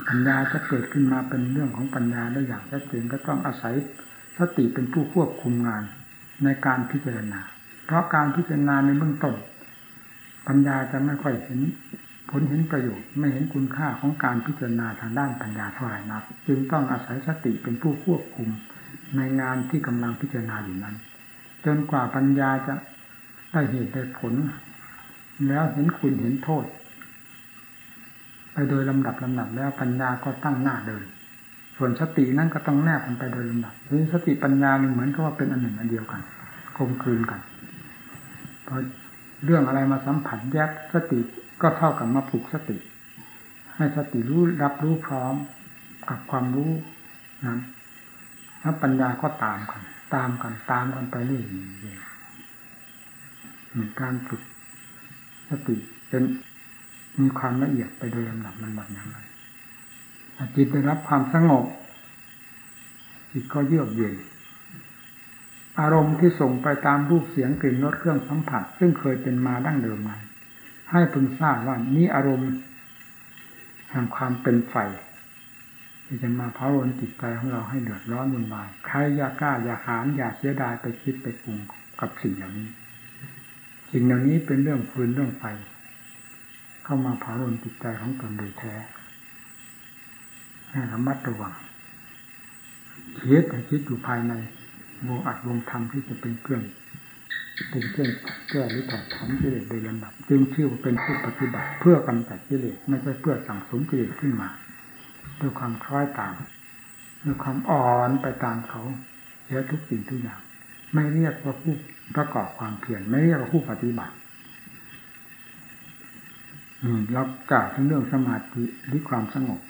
ปัญญาจะเกิดขึ้นมาเป็นเรื่องของปัญญาได้อย่างชัดเจนก็ต้องอาศัยสติเป็นผู้ควบคุมงานในการพิจารณา เพราะการพิจารณาในเบื้องต้นปัญญาจะไม่ค่อยเห็น ผลเห็นประโยชน์ไม่เห็นคุณค่าของการพิจารณาทางด้านปัญญาเท่าไหร่นัก จึงต้องอาศัยสติเป็นผู้ควบคุมในงานที่กำลังพิจารณาอยู่นั้น จนกว่าปัญญาจะได้เหตุได้ผล แล้วเห็นคุณเห็นโทษ ไปโดยลำดับลำดับแล้วปัญญาก็ตั้งหน้าเดิน ส่วนสตินั่นก็ต้องแนบกันไปโดยลำดับทีนี้สติปัญญานี่เหมือนกับว่าเป็นอันหนึ่งอันเดียวกันคมคืนกันพอเรื่องอะไรมาสัมผัสแยบสติ ก็เท่ากับมาผูกสติ ให้สติรู้รับรู้พร้อมกับความรู้นั้นแล้วปัญญาก็ตามกัน ตามกันตามกันไปเรื่อยๆเหมือนการฝึกสติเป็นมีความละเอียดไปโดยลำดับลำดับอย่างไรจิตได้รับความสงบจิตก็เยือกเย็นอารมณ์ที่ส่งไปตามรูปเสียงกลิ่นรสเครื่องสัมผัส ซึ่งเคยเป็นมาดั้งเดิมนั้น ให้พึงทราบว่านี้อารมณ์แห่งความเป็นไฟที่จะมาเผารนจิตใจของเราให้เดือดร้อนวุ่นวายใครอย่ากล้าอย่าหานอย่าเสียดายไปคิดไปปรุงกับสิ่งเหล่านี้ สิ่งเหล่านี้เป็นเรื่องฟืนเรื่องไฟ เข้ามาเผารนจิตใจของตนโดยแท้ให้ระมัดระวังคิดแต่คิดอยู่ภายในวงอัดวงธรรมที่จะเป็นเครื่อง เป็นเครื่องแก้หรือถอดถอนกิเลสโดยลำดับจึงชื่อว่าเป็นผู้ปฏิบัติ เพื่อกำจัดกิเลสไม่ใช่เพื่อสั่งสมกิเลสขึ้นมาด้วยความคล้อยตามด้วยความอ่อนไปตามเขาเยอะทุกสิ่งทุกอย่าง ไม่เรียกว่าผู้ประกอบความเพียรไม่เรียกว่าผู้ปฏิบัติเรากล่าวถึงเรื่องสมาธิหรือความสงบ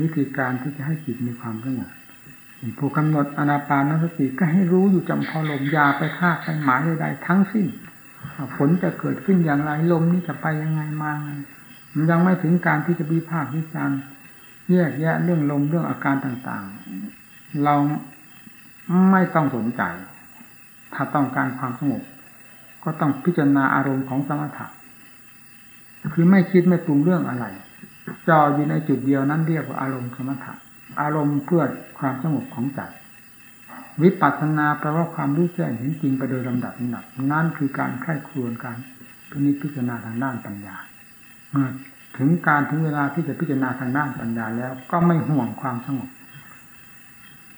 วิธีการที่จะให้จิตมีความสงบ ผู้กำหนดอนาปานสติก็ให้รู้อยู่จำพอลมยาไปคาดไปหมายใดๆทั้งสิ้นฝนจะเกิดขึ้นอย่างไรลมนี่จะไปยังไงมาไงมันยังไม่ถึงการที่จะวิพากษ์วิจารณ์แยกแยะเรื่องลมเรื่องอาการต่างๆ เราไม่ต้องสนใจ ถ้าต้องการความสงบก็ต้องพิจารณาอารมณ์ของสมถะคือไม่คิดไม่ปรุงเรื่องอะไรจออยู่ในจุดเดียวนั้นเรียกว่าอารมณ์สมถะ อารมณ์เพื่อความสงบของใจวิปัสสนาแปลว่าความรู้แจ้งเห็นจริงไปโดยลำดับลำดับนั่นคือการไข้ครวนการพินิจพิจารณาทางด้านปัญญาเมื่อถึงการถึงเวลาที่จะพิจารณาทางด้านปัญญาแล้ว ก็ไม่ห่วงความสงบ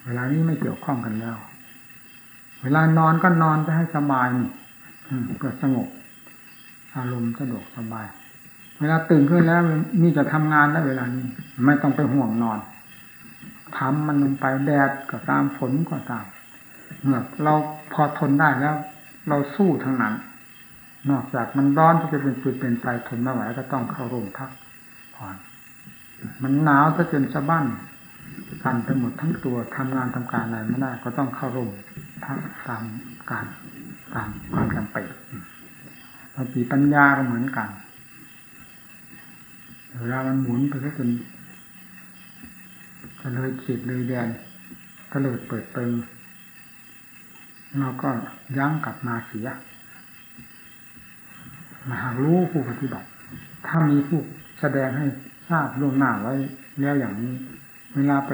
เวลานี้ไม่เกี่ยวข้องกันแล้ว เวลานอนก็นอนจะให้สบายเพื่อสงบ อารมณ์สะดวกสบาย เวลาตื่นขึ้นแล้วมีจะทำงานแล้วเวลานี้ ไม่ต้องไปห่วงนอน ทำมันลงไปแดดก็ตามฝนก็ตามเมื่อเราพอทนได้แล้ว เราสู้ทั้งนั้น นอกจากมันร้อนที่จะเป็นปืนเป็นไฟทนไม่ไหวก็ต้องเข้าร่มพักผ่อนมันหนาวถ้าจนสะบั้นสั่นไปหมดทั้งตัวทำงานทำการอะไรไม่ได้ก็ต้องเข้าร่มพักตามการตามความจำเป็นปฏิปัญญาก็เหมือนกันเวลามันหมุนไปก็จน จะเลยขีดเลยแดนก็เลยเปิดเปิงเราก็ยั้งกลับมาเสียมาหารู้ผู้ปฏิบัติ ถ้ามีผู้แสดงให้ทราบล่วงหน้าไว้แล้วอย่างนี้ เวลาไป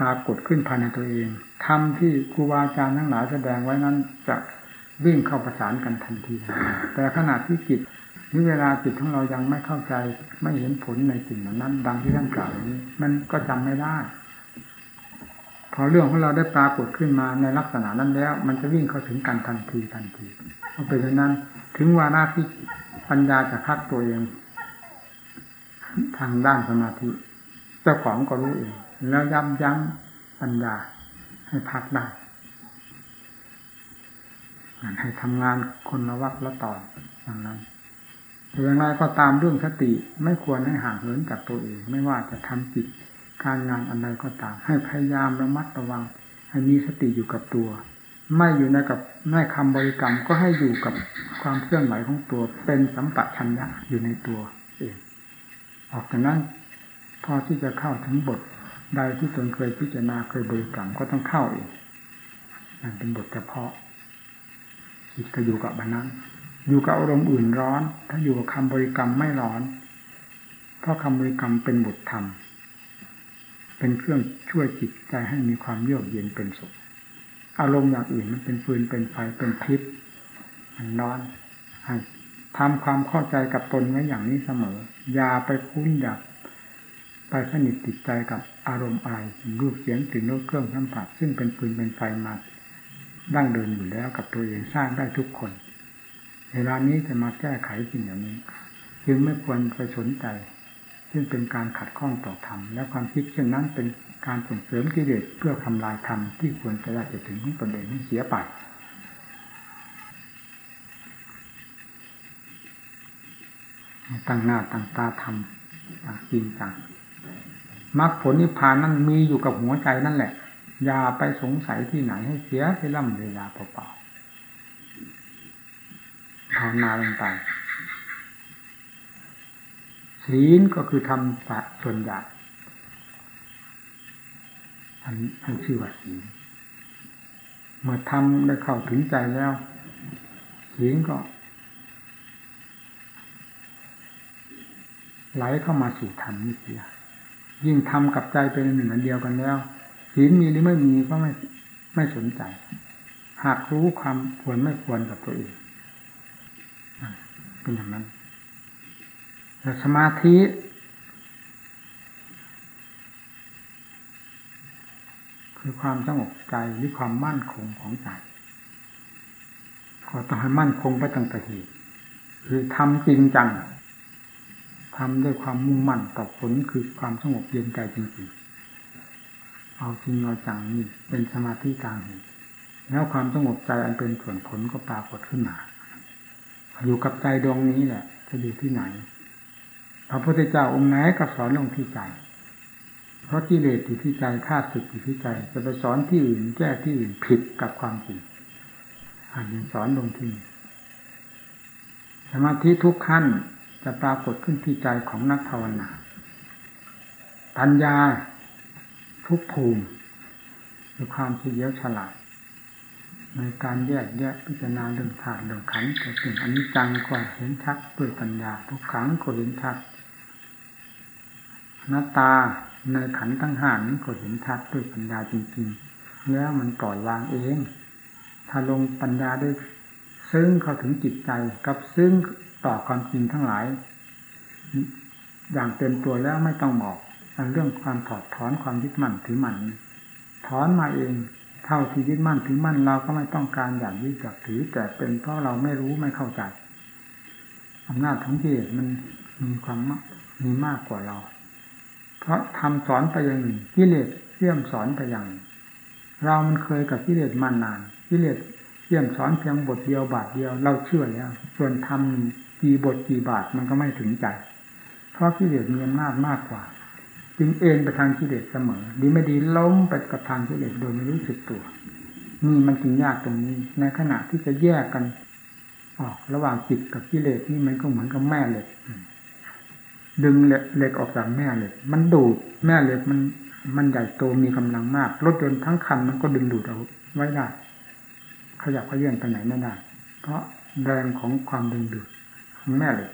ปรากฏขึ้นภายในตัวเองทำที่ครูบาอาจารย์ทั้งหลายแสดงไว้นั้นจะวิ่งเข้าประสานกันทันที แต่ขณะที่จิต นี่เวลาจิตของเรายังไม่เข้าใจ ไม่เห็นผลในสิ่งเหล่านั้น ดังที่ท่านกล่าวนี้ มันก็จำไม่ได้ พอเรื่องของเราได้ปรากฏขึ้นมาในลักษณะนั้นแล้ว มันจะวิ่งเข้าถึงกันทันทีทันทีเพราเป็นฉะนั้น ถึงวาระที่ปัญญาจะพักตัวเอง ทางด้านสมาธิเจ้าของก็รู้เอง แล้วย้ำยั้งปัญญาให้พักได้ให้ทำงานคนละวักละตอนอย่างนั้น อย่างไรก็ตามเรื่องสติไม่ควรให้ห่างเหินจากตัวเอง ไม่ว่าจะทำจิตการงานอะไรก็ตาม ให้พยายามระมัดระวัง ให้มีสติอยู่กับตัว ไม่อยู่ในกับไม่คำบริกรรมก็ให้อยู่กับความเคลื่อนไหวของตัวเป็นสัมปชัญญะอยู่ในตัวเองออกจากนั้นพอที่จะเข้าถึงบทใดที่ตนเคยพิจารณาเคยบริกรรมก็ต้องเข้าเองนั่นเป็นบทเฉพาะจิตก็อยู่กับบันนั้น อยู่กับอารมณ์อื่นร้อน ถ้าอยู่กับคำบริกรรมไม่ร้อน เพราะคำบริกรรมเป็นบทธรรม เป็นเครื่องช่วยจิตใจให้มีความเยือกเย็นเป็นสุข อารมณ์อย่างอื่นมันเป็นฟืนเป็นไฟเป็นพิษมันร้อนทำความเข้าใจกับตนไว้อย่างนี้เสมอ อย่าไปคุ้นอยากไปสนิทติดใจกับอารมณ์อะไรรูปเสียงกลิ่นรสเครื่องสัมผัสซึ่งเป็นฟืนเป็นไฟมาดั้งเดินอยู่แล้วกับตัวเองสร้างได้ทุกคน เวลานี้จะมาแก้ไขสิ่งอย่างนี้ จึงไม่ควรไปสนใจ ซึ่งเป็นการขัดข้องต่อธรรม และความคิดเช่นนั้นเป็นการส่งเสริมกิเลสเพื่อทำลายธรรมที่ควรจะได้จะถึงของตนเองให้เสียไปตั้งหน้าตั้งตาทำอย่างจริงจังมรรคผลนิพพานนั้นมีอยู่กับหัวใจนั่นแหละ อย่าไปสงสัยที่ไหนให้เสียเวลาเวลาเปล่าๆ ภาวนาลงไปศีลก็คือทำสัส่วนใหญ่อันอันชื่อว่าศีลเมื่อทำได้เข้าถึงใจแล้วศีลก็ ไหลเข้ามาสู่ธรรมนี่เสียยิ่งทำกับใจเป็นหนึ่งอันเดียวกันแล้วศีลมีหรือไม่มีก็ไม่ไม่สนใจ หากรู้ความควรไม่ควรกับตัวเอง เป็นอย่างนั้นแต่สมาธิ คือความสงบใจหรือความมั่นคงของใจก็ต้องให้มั่นคงไปตั้งแต่เหตุคือทำจริงจังทำด้วยความมุ่งมั่นต่อผลคือความสงบเย็นใจจริงๆ เอาจริงเอาจังนี่เป็นสมาธิทางเหตุแล้วความสงบใจอันเป็นส่วนผลก็ปรากฏขึ้นมา อยู่กับใจดวงนี้แหละจะอยู่ที่ไหน พระพุทธเจ้าองค์ไหนก็สอนลงที่ใจ เพราะกิเลสอยู่ที่ใจธาตุสึกอยู่ที่ใจ จะไปสอนที่อื่นแก้ที่อื่นผิดกับความจริงอันนี้สอนลงที่นี่สมาธิทุกขั้นจะปรากฏขึ้นที่ใจของนักภาวนา ปัญญาทุกภูมิคือความเฉลียวฉลาด ในการแยกแยะพิจารณาเรื่องธาตุเรื่องขันธ์แต่สิ่งอันนี้จังก็เห็นชัดด้วยปัญญาทุกขังก็เห็นชัดหน้าตาในขันธ์ทั้งห้านี้ก็เห็นชัดด้วยปัญญาจริงๆ แล้วมันปล่อยวางเอง ถ้าลงปัญญาได้ซึ้งเข้าถึงจิตใจกับซึ้งต่อความจริงทั้งหลาย อย่างเต็มตัวแล้วไม่ต้องบอกเรื่องความถอดถอนความยึดมั่นถือมั่นถอนมาเอง เท่าที่ยึดมั่นถือมั่นเราก็ไม่ต้องการอย่างยึดอยากถือ แต่เป็นเพราะเราไม่รู้ไม่เข้าใจอำนาจของกิเลสมันมีความมีมากกว่าเรา เพราะทำสอนไปอย่างหนึ่งกิเลสเยี่ยมสอนไปอย่าง เรามันเคยกับกิเลสมานานกิเลสเยี่ยมสอนเพียงบทเดียวบาทเดียว เราเชื่อแล้ว ส่วนทำกี่บทกี่บาทมันก็ไม่ถึงใจ เพราะกิเลสมีอำนาจมากกว่า จึงเอ็นไปทางกิเลสเสมอ ดีไม่ดีล้มไปกับทางกิเลสโดยไม่รู้สึกตัว นี่มันจึงยากตรงนี้ ในขณะที่จะแยกกัน ออกระหว่างจิตกับกิเลสนี่มันก็เหมือนกับแม่เหล็กดึงเหล็กออกจากแม่เหล็กมันดูดแม่เหล็กมันมันใหญ่โตมีกำลังมากรถยนต์ทั้งคันมันก็ดึงดูดเอาไว้ได้ขยับขยื่นไปไหนไม่ได้เพราะแรงของความดึงดูดแม่เหล็ก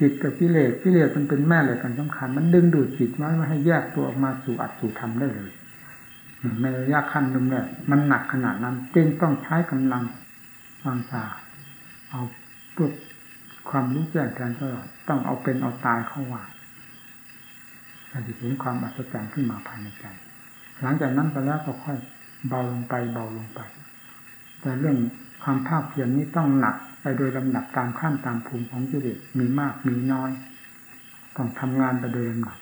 จิตกับกิเลสกิเลสมันเป็นแม่เหล็กกันสำคัญ มันดึงดูดจิตไว้ไม่ให้แยกตัวออกมาสู่อัดสู่ธรรมได้เลยในระยะขั้นนึงเนี่ยมันหนักขนาดนั้นจึงต้องใช้กำลังวางตาเอาเพื่อความรู้แจ้งแทนตลอดต้องเอาเป็นเอาตายเข้าว่าจะเห็นความอัศจรรย์ขึ้นมาภายในใจหลังจากนั้นไปแล้วก็ค่อยเบาลงไปเบาลงไป แต่เรื่องความภาคเพียรนี้ต้องหนัก ไปโดยลำดับตามขั้นตามภูมิของกิเลสมีมากมีน้อย ต้องทำงานไปโดยลำดับ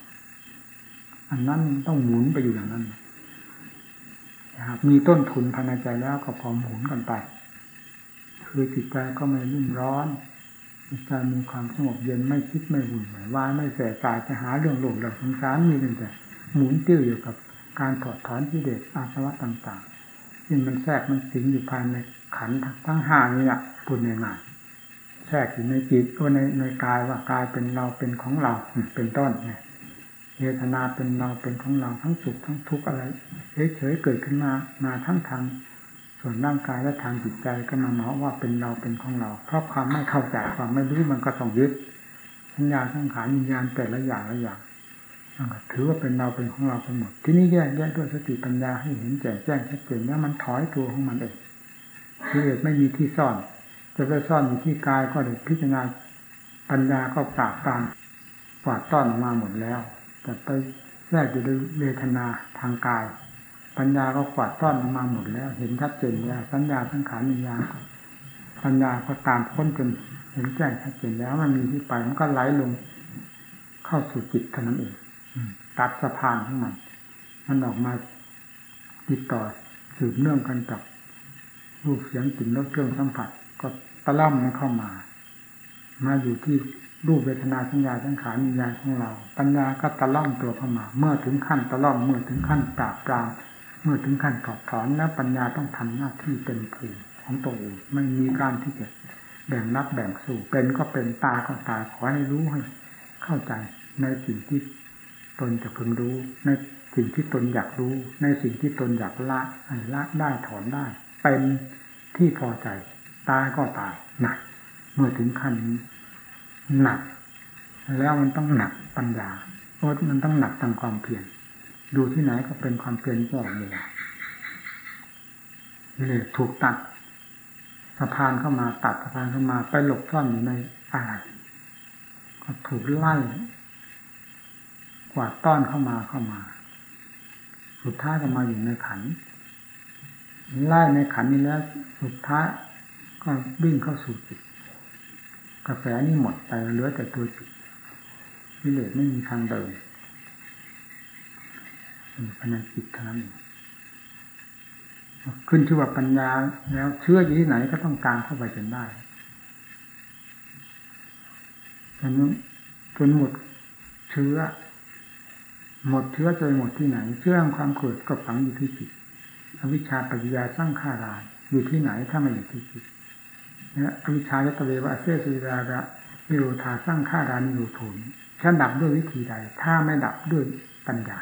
อันนั้นต้องหมุนไปอยู่อย่างนั้นนะครับมีต้นทุนภายในใจแล้วก็พอหมุนกันไป คือจิตใจก็ไม่รุ่มร้อนจิตใจมีความสงบเย็นไม่คิดไม่หุ่นไม่ว่าไม่แสบสายจะหาเรื่องโลกเรื่องสงสารมีแต่หมุนติ้วอยู่กับการถอดถอนกิเลสอาสวะต่างๆซึ่งมันแทรกมันสิงอยู่ภายใน ขันทั้งห้านี่แหละพูดง่ายๆแทรกอยู่ในจิตก็ในในกายว่ากายเป็นเราเป็นของเราเป็นต้นเนี่ยเวทนาเป็นเราเป็นของเราทั้งสุขทั้งทุกข์อะไรเฉยๆเกิดขึ้นมามาทั้งทางส่วนร่างกายและทางจิตใจก็มาหมอว่าเป็นเราเป็นของเรา เพราะความไม่เข้าใจความไม่รู้มันก็ต้องยึดสัญญาสังขารวิญญาณแต่ละอย่างละอย่างถือว่าเป็นเราเป็นของเราไปหมด ที่นี่แยกแยกด้วยสติปัญญาให้เห็นแจ่มแจ้งชัดเจนแล้วมันถอยตัวของมันเอง กิเลสไม่มีที่ซ่อน จะไปซ่อนอยู่ที่กายก็เลยพิจารณาปัญญาก็ปราบปรามกวาดต้อนออกมาหมดแล้ว แต่ไปแทรกอยู่ในเวทนาทางกาย ปัญญาก็กวาดต้อนออกมาหมดแล้ว เห็นชัดเจนแล้วสัญญาสังขารวิญญาณปัญญาก็ตามพ้นจนเห็นแจ้งชัดเจนแล้วมันมีที่ไปมันก็ไหลลงเข้าสู่จิตเท่านั้นเองตัดสะพานของมัน มันออกมาติดต่อสืบเนื่องกันกับ รูปเสียงกลิ่นรสเครื่องสัมผัส ก็ตะล่ำมันเข้ามา มาอยู่ที่รูปเวทนาสัญญาสังขารวิญญาณของเรา ปัญญาก็ตะล่อมตัวเข้ามา เมื่อถึงขั้นตะล่อมเมื่อถึงขั้นปราบปรามเมื่อถึงขั้นถอดถอนแล้วปัญญาต้องทำหน้าที่เป็นภูมิของตัวเองไม่มีการที่จะแบ่งรับแบ่งสู่เป็นก็เป็นตาก็ตาขอให้รู้ให้ เข้าใจในสิ่งที่ตนจะพึงรู้ ในสิ่งที่ตนอยากรู้ ในสิ่งที่ตนอยากละให้ละได้ถอนได้ เป็นที่พอใจ ตายก็ตายหนัก เมื่อถึงขั้นนี้หนัก แล้วมันต้องหนักปัญญาเพราะมันต้องหนักทางความเพียรดูที่ไหนก็เป็นความเพียรแก่เวลาเลยถูกตัดสะพานเข้ามาตัดสะพานเข้ามาไปหลบซ่อนอยู่ในอะไรก็ถูกไล่กวาดต้อนเข้ามาเข้ามา สุดท้ายก็มาอยู่ในขัน ไล่ในขันนี้แล้วสุดท้ายก็วิ่งเข้าสู่จิตกาแฟนี่หมดไปเหลือแต่ตัวจิตวิเลศไม่มีทางเดินมีภายในจิตเท่านั้นขึ้นชื่อว่าปัญญาแล้วเชื่ออยู่ที่ไหนก็ต้องการเข้าไปจนได้จนจนหมดเชื้อ หมดเชื้อจนหมดที่ไหนเชื่อความเกิดก็ฝังอยู่ที่จิต อวิชชาปัญญาสร้างข้ารายอยู่ที่ไหนถ้าไม่อยู่ที่จิตนะอวิชชาและตะเววะเสสุราระนิโรธาสร้างข้ารานิโรธนฉันดับด้วยวิธีใด ถ้าไม่ดับด้วยปัญญา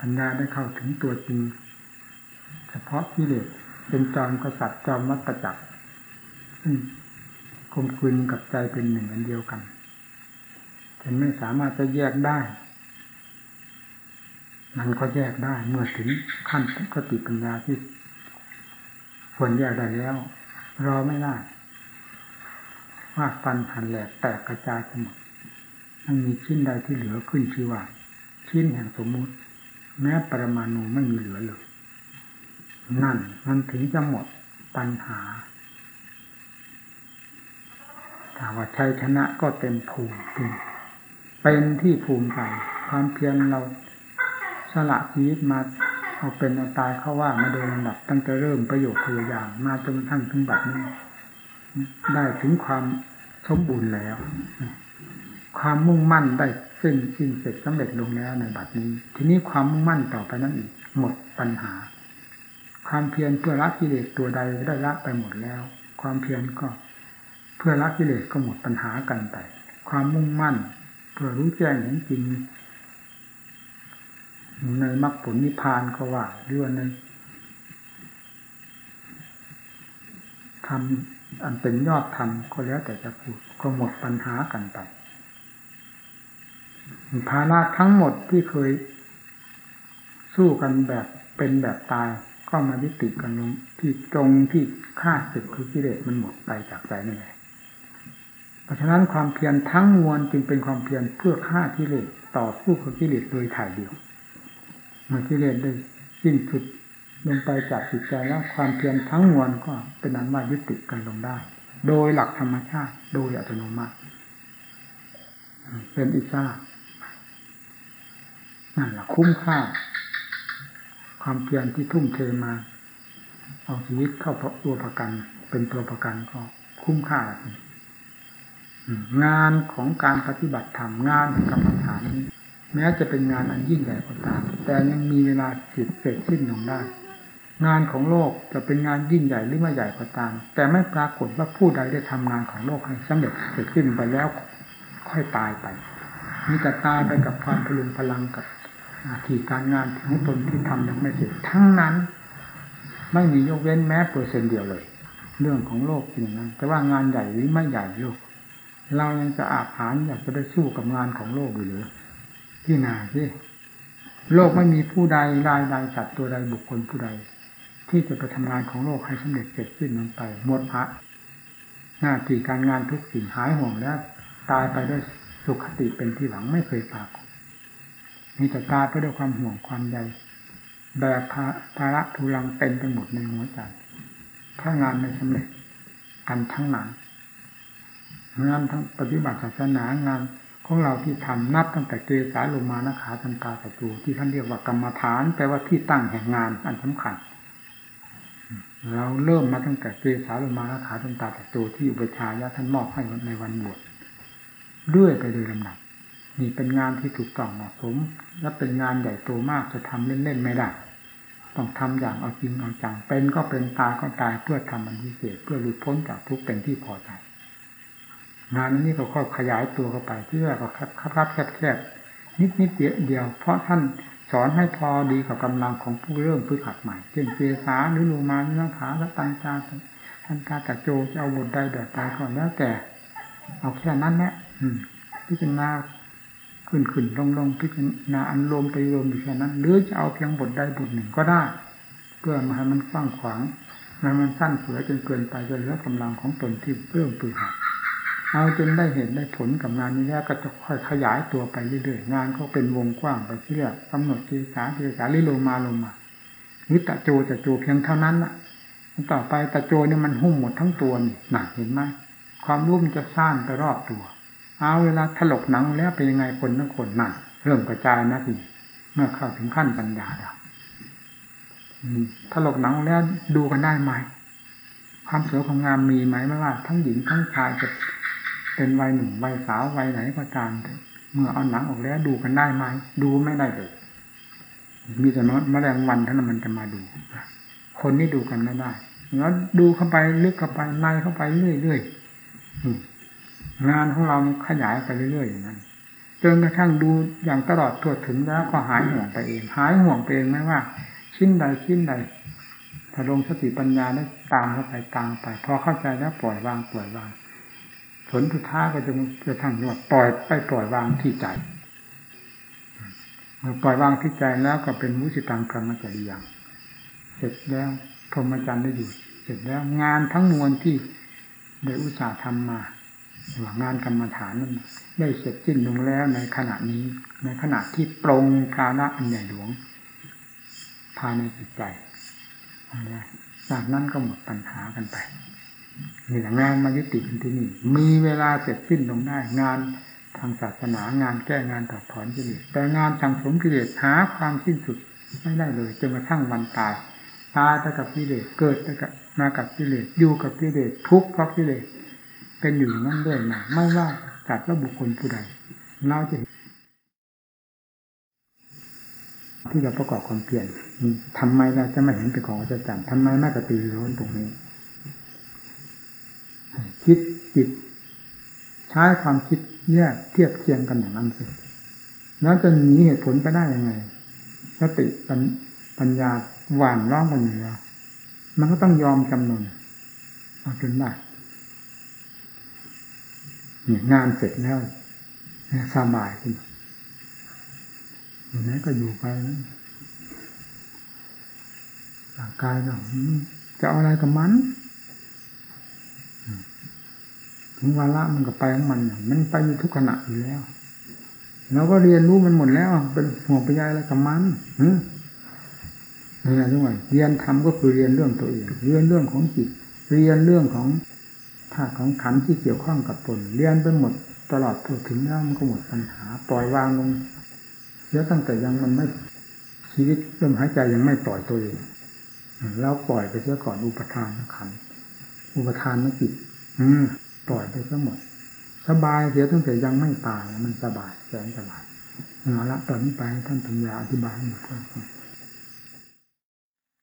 ปัญญาได้เข้าถึงตัวจริง เฉพาะกิเลสเป็นจอมกษัตริย์จอมมัตตจักรซึ่งคมคืนกับใจเป็นหนึ่งอันเดียวกันจนไม่สามารถจะแยกได้ มันก็แยกได้เมื่อถึงขั้นสติปัญญาที่ควรแยกได้แล้ว รอไม่ได้ว่าฟันหันแหลกแตกกระจายไปหมดมันมีชิ้นใดที่เหลือขึ้นชื่อว่า ชิ้นแห่งสมมุติ แม้ปรมาณูไม่มีเหลือเลย นั่นมันถึงจะหมดปัญหาถ้าว่าชัยชนะก็เต็มภูมิเป็นที่ภูมิใจความเพียรเรา สละชีวิตมาเอาเป็นเอาตายเข้าว่ามาโดยลำดับตั้งแต่เริ่มประโยชน์พยายามมาจนกระทั้งถึงบัดนี้ ได้ถึงความสมบูรณ์แล้ว ความมุ่งมั่นได้สิ้นสิ้นเสร็จสำเร็จลงแล้วในบัดนี้ ทีนี้ความมุ่งมั่นต่อไปนั้นอีกหมดปัญหา ความเพียรเพื่อละกิเลสตัวใดได้ละไปหมดแล้ว ความเพียรก็ เพื่อละกิเลสก็หมดปัญหากันไปความมุ่งมั่น เพื่อรู้แจ้งเห็นจริง ในมรรคผลนิพพานก็ว่าหรือว่าในทำอันเป็นยอดธรรมก็แล้วแต่จะพูดก็หมดปัญหากันไปภาระทั้งหมดที่เคย สู้กันแบบเป็นแบบตายก็มาวิติกันลงที่ตรงที่ค่าศึกคือกิเลสมันหมดไปจากใจนี่แหละเพราะฉะนั้นความเพียรทั้งมวลจึงเป็นความเพียรเพื่อฆ่ากิเลสต่อสู้กับกิเลสโดยถ่ายเดียว เมื่อกิเลสได้สิ้นสุดลงไปจากจิตใจแล้วความเพียรทั้งมวลก็เป็นนั้นว่ายุติกันลงได้ โดยหลักธรรมชาติ โดยอัตโนมัติ เป็นอิสระนั่นแหละคุ้มค่า ความเพียรที่ทุ่มเทมา เอาชีวิตเข้าตัวประกัน เป็นตัวประกันก็คุ้มค่า งานของการปฏิบัติธรรมงานกรรมฐานนี้ แม้จะเป็นงานอันยิ่งใหญ่ก็ตาม แต่ยังมีเวลาสิดเสร็จสิ้นลงได้ งานของโลกจะเป็นงานยิ่งใหญ่หรือไม่ใหญ่ก็ตาม แต่ไม่ปรากฏว่าผู้ใดได้ทำงานของโลกให้สำเร็จเสร็จสิ้นไปแล้ว ค่อยตายไปมีแต่ตายไปกับความพลุงพลังกับอาทีการงานของตนที่ทำยังไม่เสร็จทั้งนั้น ไม่มียกเว้นแม้เปอร์เซ็นต์เดียวเลย เรื่องของโลกจริงนั้นแต่ว่างานใหญ่หรือไม่ใหญ่โลก เรายังจะอาภานอยากจะได้สู้กับงานของโลกอยู่หรือ ที่นาสิโลกไม่มีผู้ใดรายใดสัตว์ตัวใดบุคคลผู้ใด ที่จะไปทำงานของโลกให้สำเร็จเสร็จสิ้นลงไปหมดพระหน้าที่การงานทุกสิ่งหายห่วงแล้ว ตายไปด้วยสุขติเป็นที่หวังไม่เคยปรากฏมีแต่ตายไปด้วยความห่วงความใยแบบภาระทุลังเต็มไปหมดในหัวใจถ้างานไม่สำเร็จกันทั้งหนั้นงานทั้งปฏิบัติศาสนางาน ของเราที่ทำนับตั้งแต่เกสาลงมานะขาตันตาตัตูที่ท่านเรียกว่ากรรมฐานแปลว่าที่ตั้งแห่งงานอันสำคัญ เราเริ่มมาตั้งแต่เกสาลงมานะขาตันตาตัตูที่อุปชายะท่านมอบให้ในวันบวชเรื่อยไปโดยลำดับนี่เป็นงานที่ถูกต้องเหมาะสม และเป็นงานใหญ่โตมากจะทำเล่นๆไม่ได้ต้องทำอย่างเอาจริงเอาจังเป็นก็เป็นตายก็ตายเพื่อทำมันพิเศษ เพื่อหลุดพ้นจากทุกข์เป็นที่พอใจ งานนี้ก็ค่อยขยายตัวเข้าไปที่แรกก็ครับครับแคบแคบนิดนิดเดียวเดียว เพราะท่านสอนให้พอดีกับกำลังของผู้เริ่มพื้ขัดใหม่เช่นเจสาหรือลูมาเนื้อขาและตังจาท่านกาตะโจจะเอาบทใดแบบใดก่อนแล้วแต่ เอาแค่นั้นแหละอืมพิจารณาขึ้นขึ้นลงลงพิจารณาอันรวมไปรวมอยู่แค่นั้น หรือจะเอาเพียงบทใดบทหนึ่งก็ได้ เพื่อมาให้มันกว้างขวางมันมันสั้นเสือจนเกินไปจนเหลือกำลังของตนที่เพิ่มปืนหัก เอาจนได้เห็นได้ผลกับงานนี้แล้วก็จะค่อยขยายตัวไปเรื่อยๆงานก็เป็นวงกว้างไปเรื่อยกำหนดเกสาเกสาลิโลมาลงมาหรือตะโจตะโจเพียงเท่านั้นน่ะต่อไปตะโจเนี่ยมันหุ้มหมดทั้งตัวนี่หนักเห็นไหมความรุ่มจะสร้างไปรอบตัว เอาเวลาถลกหนังแล้วเป็นยังไงคนทั้งคนนั่นเริ่มกระจายนะทีเมื่อเข้าถึงขั้นปัญญาแล้วถลกหนังแล้วดูกันได้ไหมความสวยความงามมีไหมไม่ว่า ทั้งหญิงทั้งชายจะ เป็นวัยหนุ่มวัยสาววัยไหนก็ตามเมื่อเอาหนังออกแล้วดูกันได้ไหมดูไม่ได้เลยมีแต่แมลงวันเท่านั้นมันจะมาดู คนนี้ดูกันไม่ได้แล้วดูเข้าไปลึกเข้าไปในเข้าไปเรื่อยๆงานของเราขยายไปเรื่อยๆอย่างนั้นจนกระทั่งดูอย่างตลอดทั่วถึงแล้วก็หายห่วงไปเอง หายห่วงไปเองไหมว่า ชิ้นใดชิ้นใดถ้าลงสติปัญญาได้ตามเข้าไปตามไปพอเข้าใจแล้วปล่อยวางปล่อยวาง ผลสุดท้ายก็จะจะทั้งว่าปล่อยไปปล่อยวางที่ใจเมื่อปล่อยวางที่ใจแล้วก็เป็นมุสิตังกรรมจริยังเสร็จแล้วพรหมจรรย์ได้อยู่ เสร็จแล้วงานทั้งมวลที่ได้อุตสาห์ทำมาว่างานกรรมฐานนั้นได้เสร็จสิ้นลงแล้วในขณะนี้ ในขณะที่ปรงภาระอันใหญ่หลวงภายในจิตใจจากนั้นก็หมดปัญหากันไป นี่แหละงานมายุติที่นี่ มีเวลาเสร็จสิ้นลงได้ งานทางศาสนางานแก้งานตัดถอนกิเลสแต่งานสังสมกิเลสหาความสิ้นสุดไม่ได้เลยจนกระทั่งวันตายตายไปกับกิเลสเกิดไปกับมากับกิเลสอยู่กับกิเลสทุกข์เพราะกิเลสเป็นอยู่อย่งนั้นเรื่อยมาไม่ว่าสัตว์และบุคคลผู้ใดเราจะที่เราประกอบความเปลี่ยนทำไมเราจะไม่เห็นเป็นของอัศจรรย์ทำไมไม่กระตือร้นตรงนี้ คิดจิตใช้ความคิดแยกเทียบเทียงกันอย่างนั้นสิแล้วจะหนีเหตุผลไปได้ยังไง สติปัญญาหวานร้องกันอยู่แล้วมันก็ต้องยอมจำนนเอาจนได้งานเสร็จแล้วสบายขึ้นอยู่ไหนก็อยู่ไปร่างกายก็จะเอาอะไรกับมัน ถึงวาระมันก็ไปของมัน มันไปอยู่ทุกขณะอยู่แล้วเราก็เรียนรู้มันหมดแล้ว เป็นห่วงไปยายอะไรกับมันนี่แหละทุกวันเรียนทำก็คือเรียนเรื่องตัวเองเรียนเรื่องของจิต เรียนเรื่องของธาตุของขันที่เกี่ยวข้องกับตน เรียนไปหมดตลอดถึงแล้วมันก็หมดปัญหา ปล่อยวางลงเยอะตั้งแต่ยังมันไม่ชีวิตเริ่มหายใจยังไม่ปล่อยตัวเองแล้วปล่อยไปเสียก่อนอุปทานขันอุปทานนักจิต อืม ปล่อยไปทั้งหมด สบายเสียตั้งแต่ยังไม่ตายมันสบายแสนสบายเอาละตอนนี้ไปท่านปัญญาอธิบายให้หมด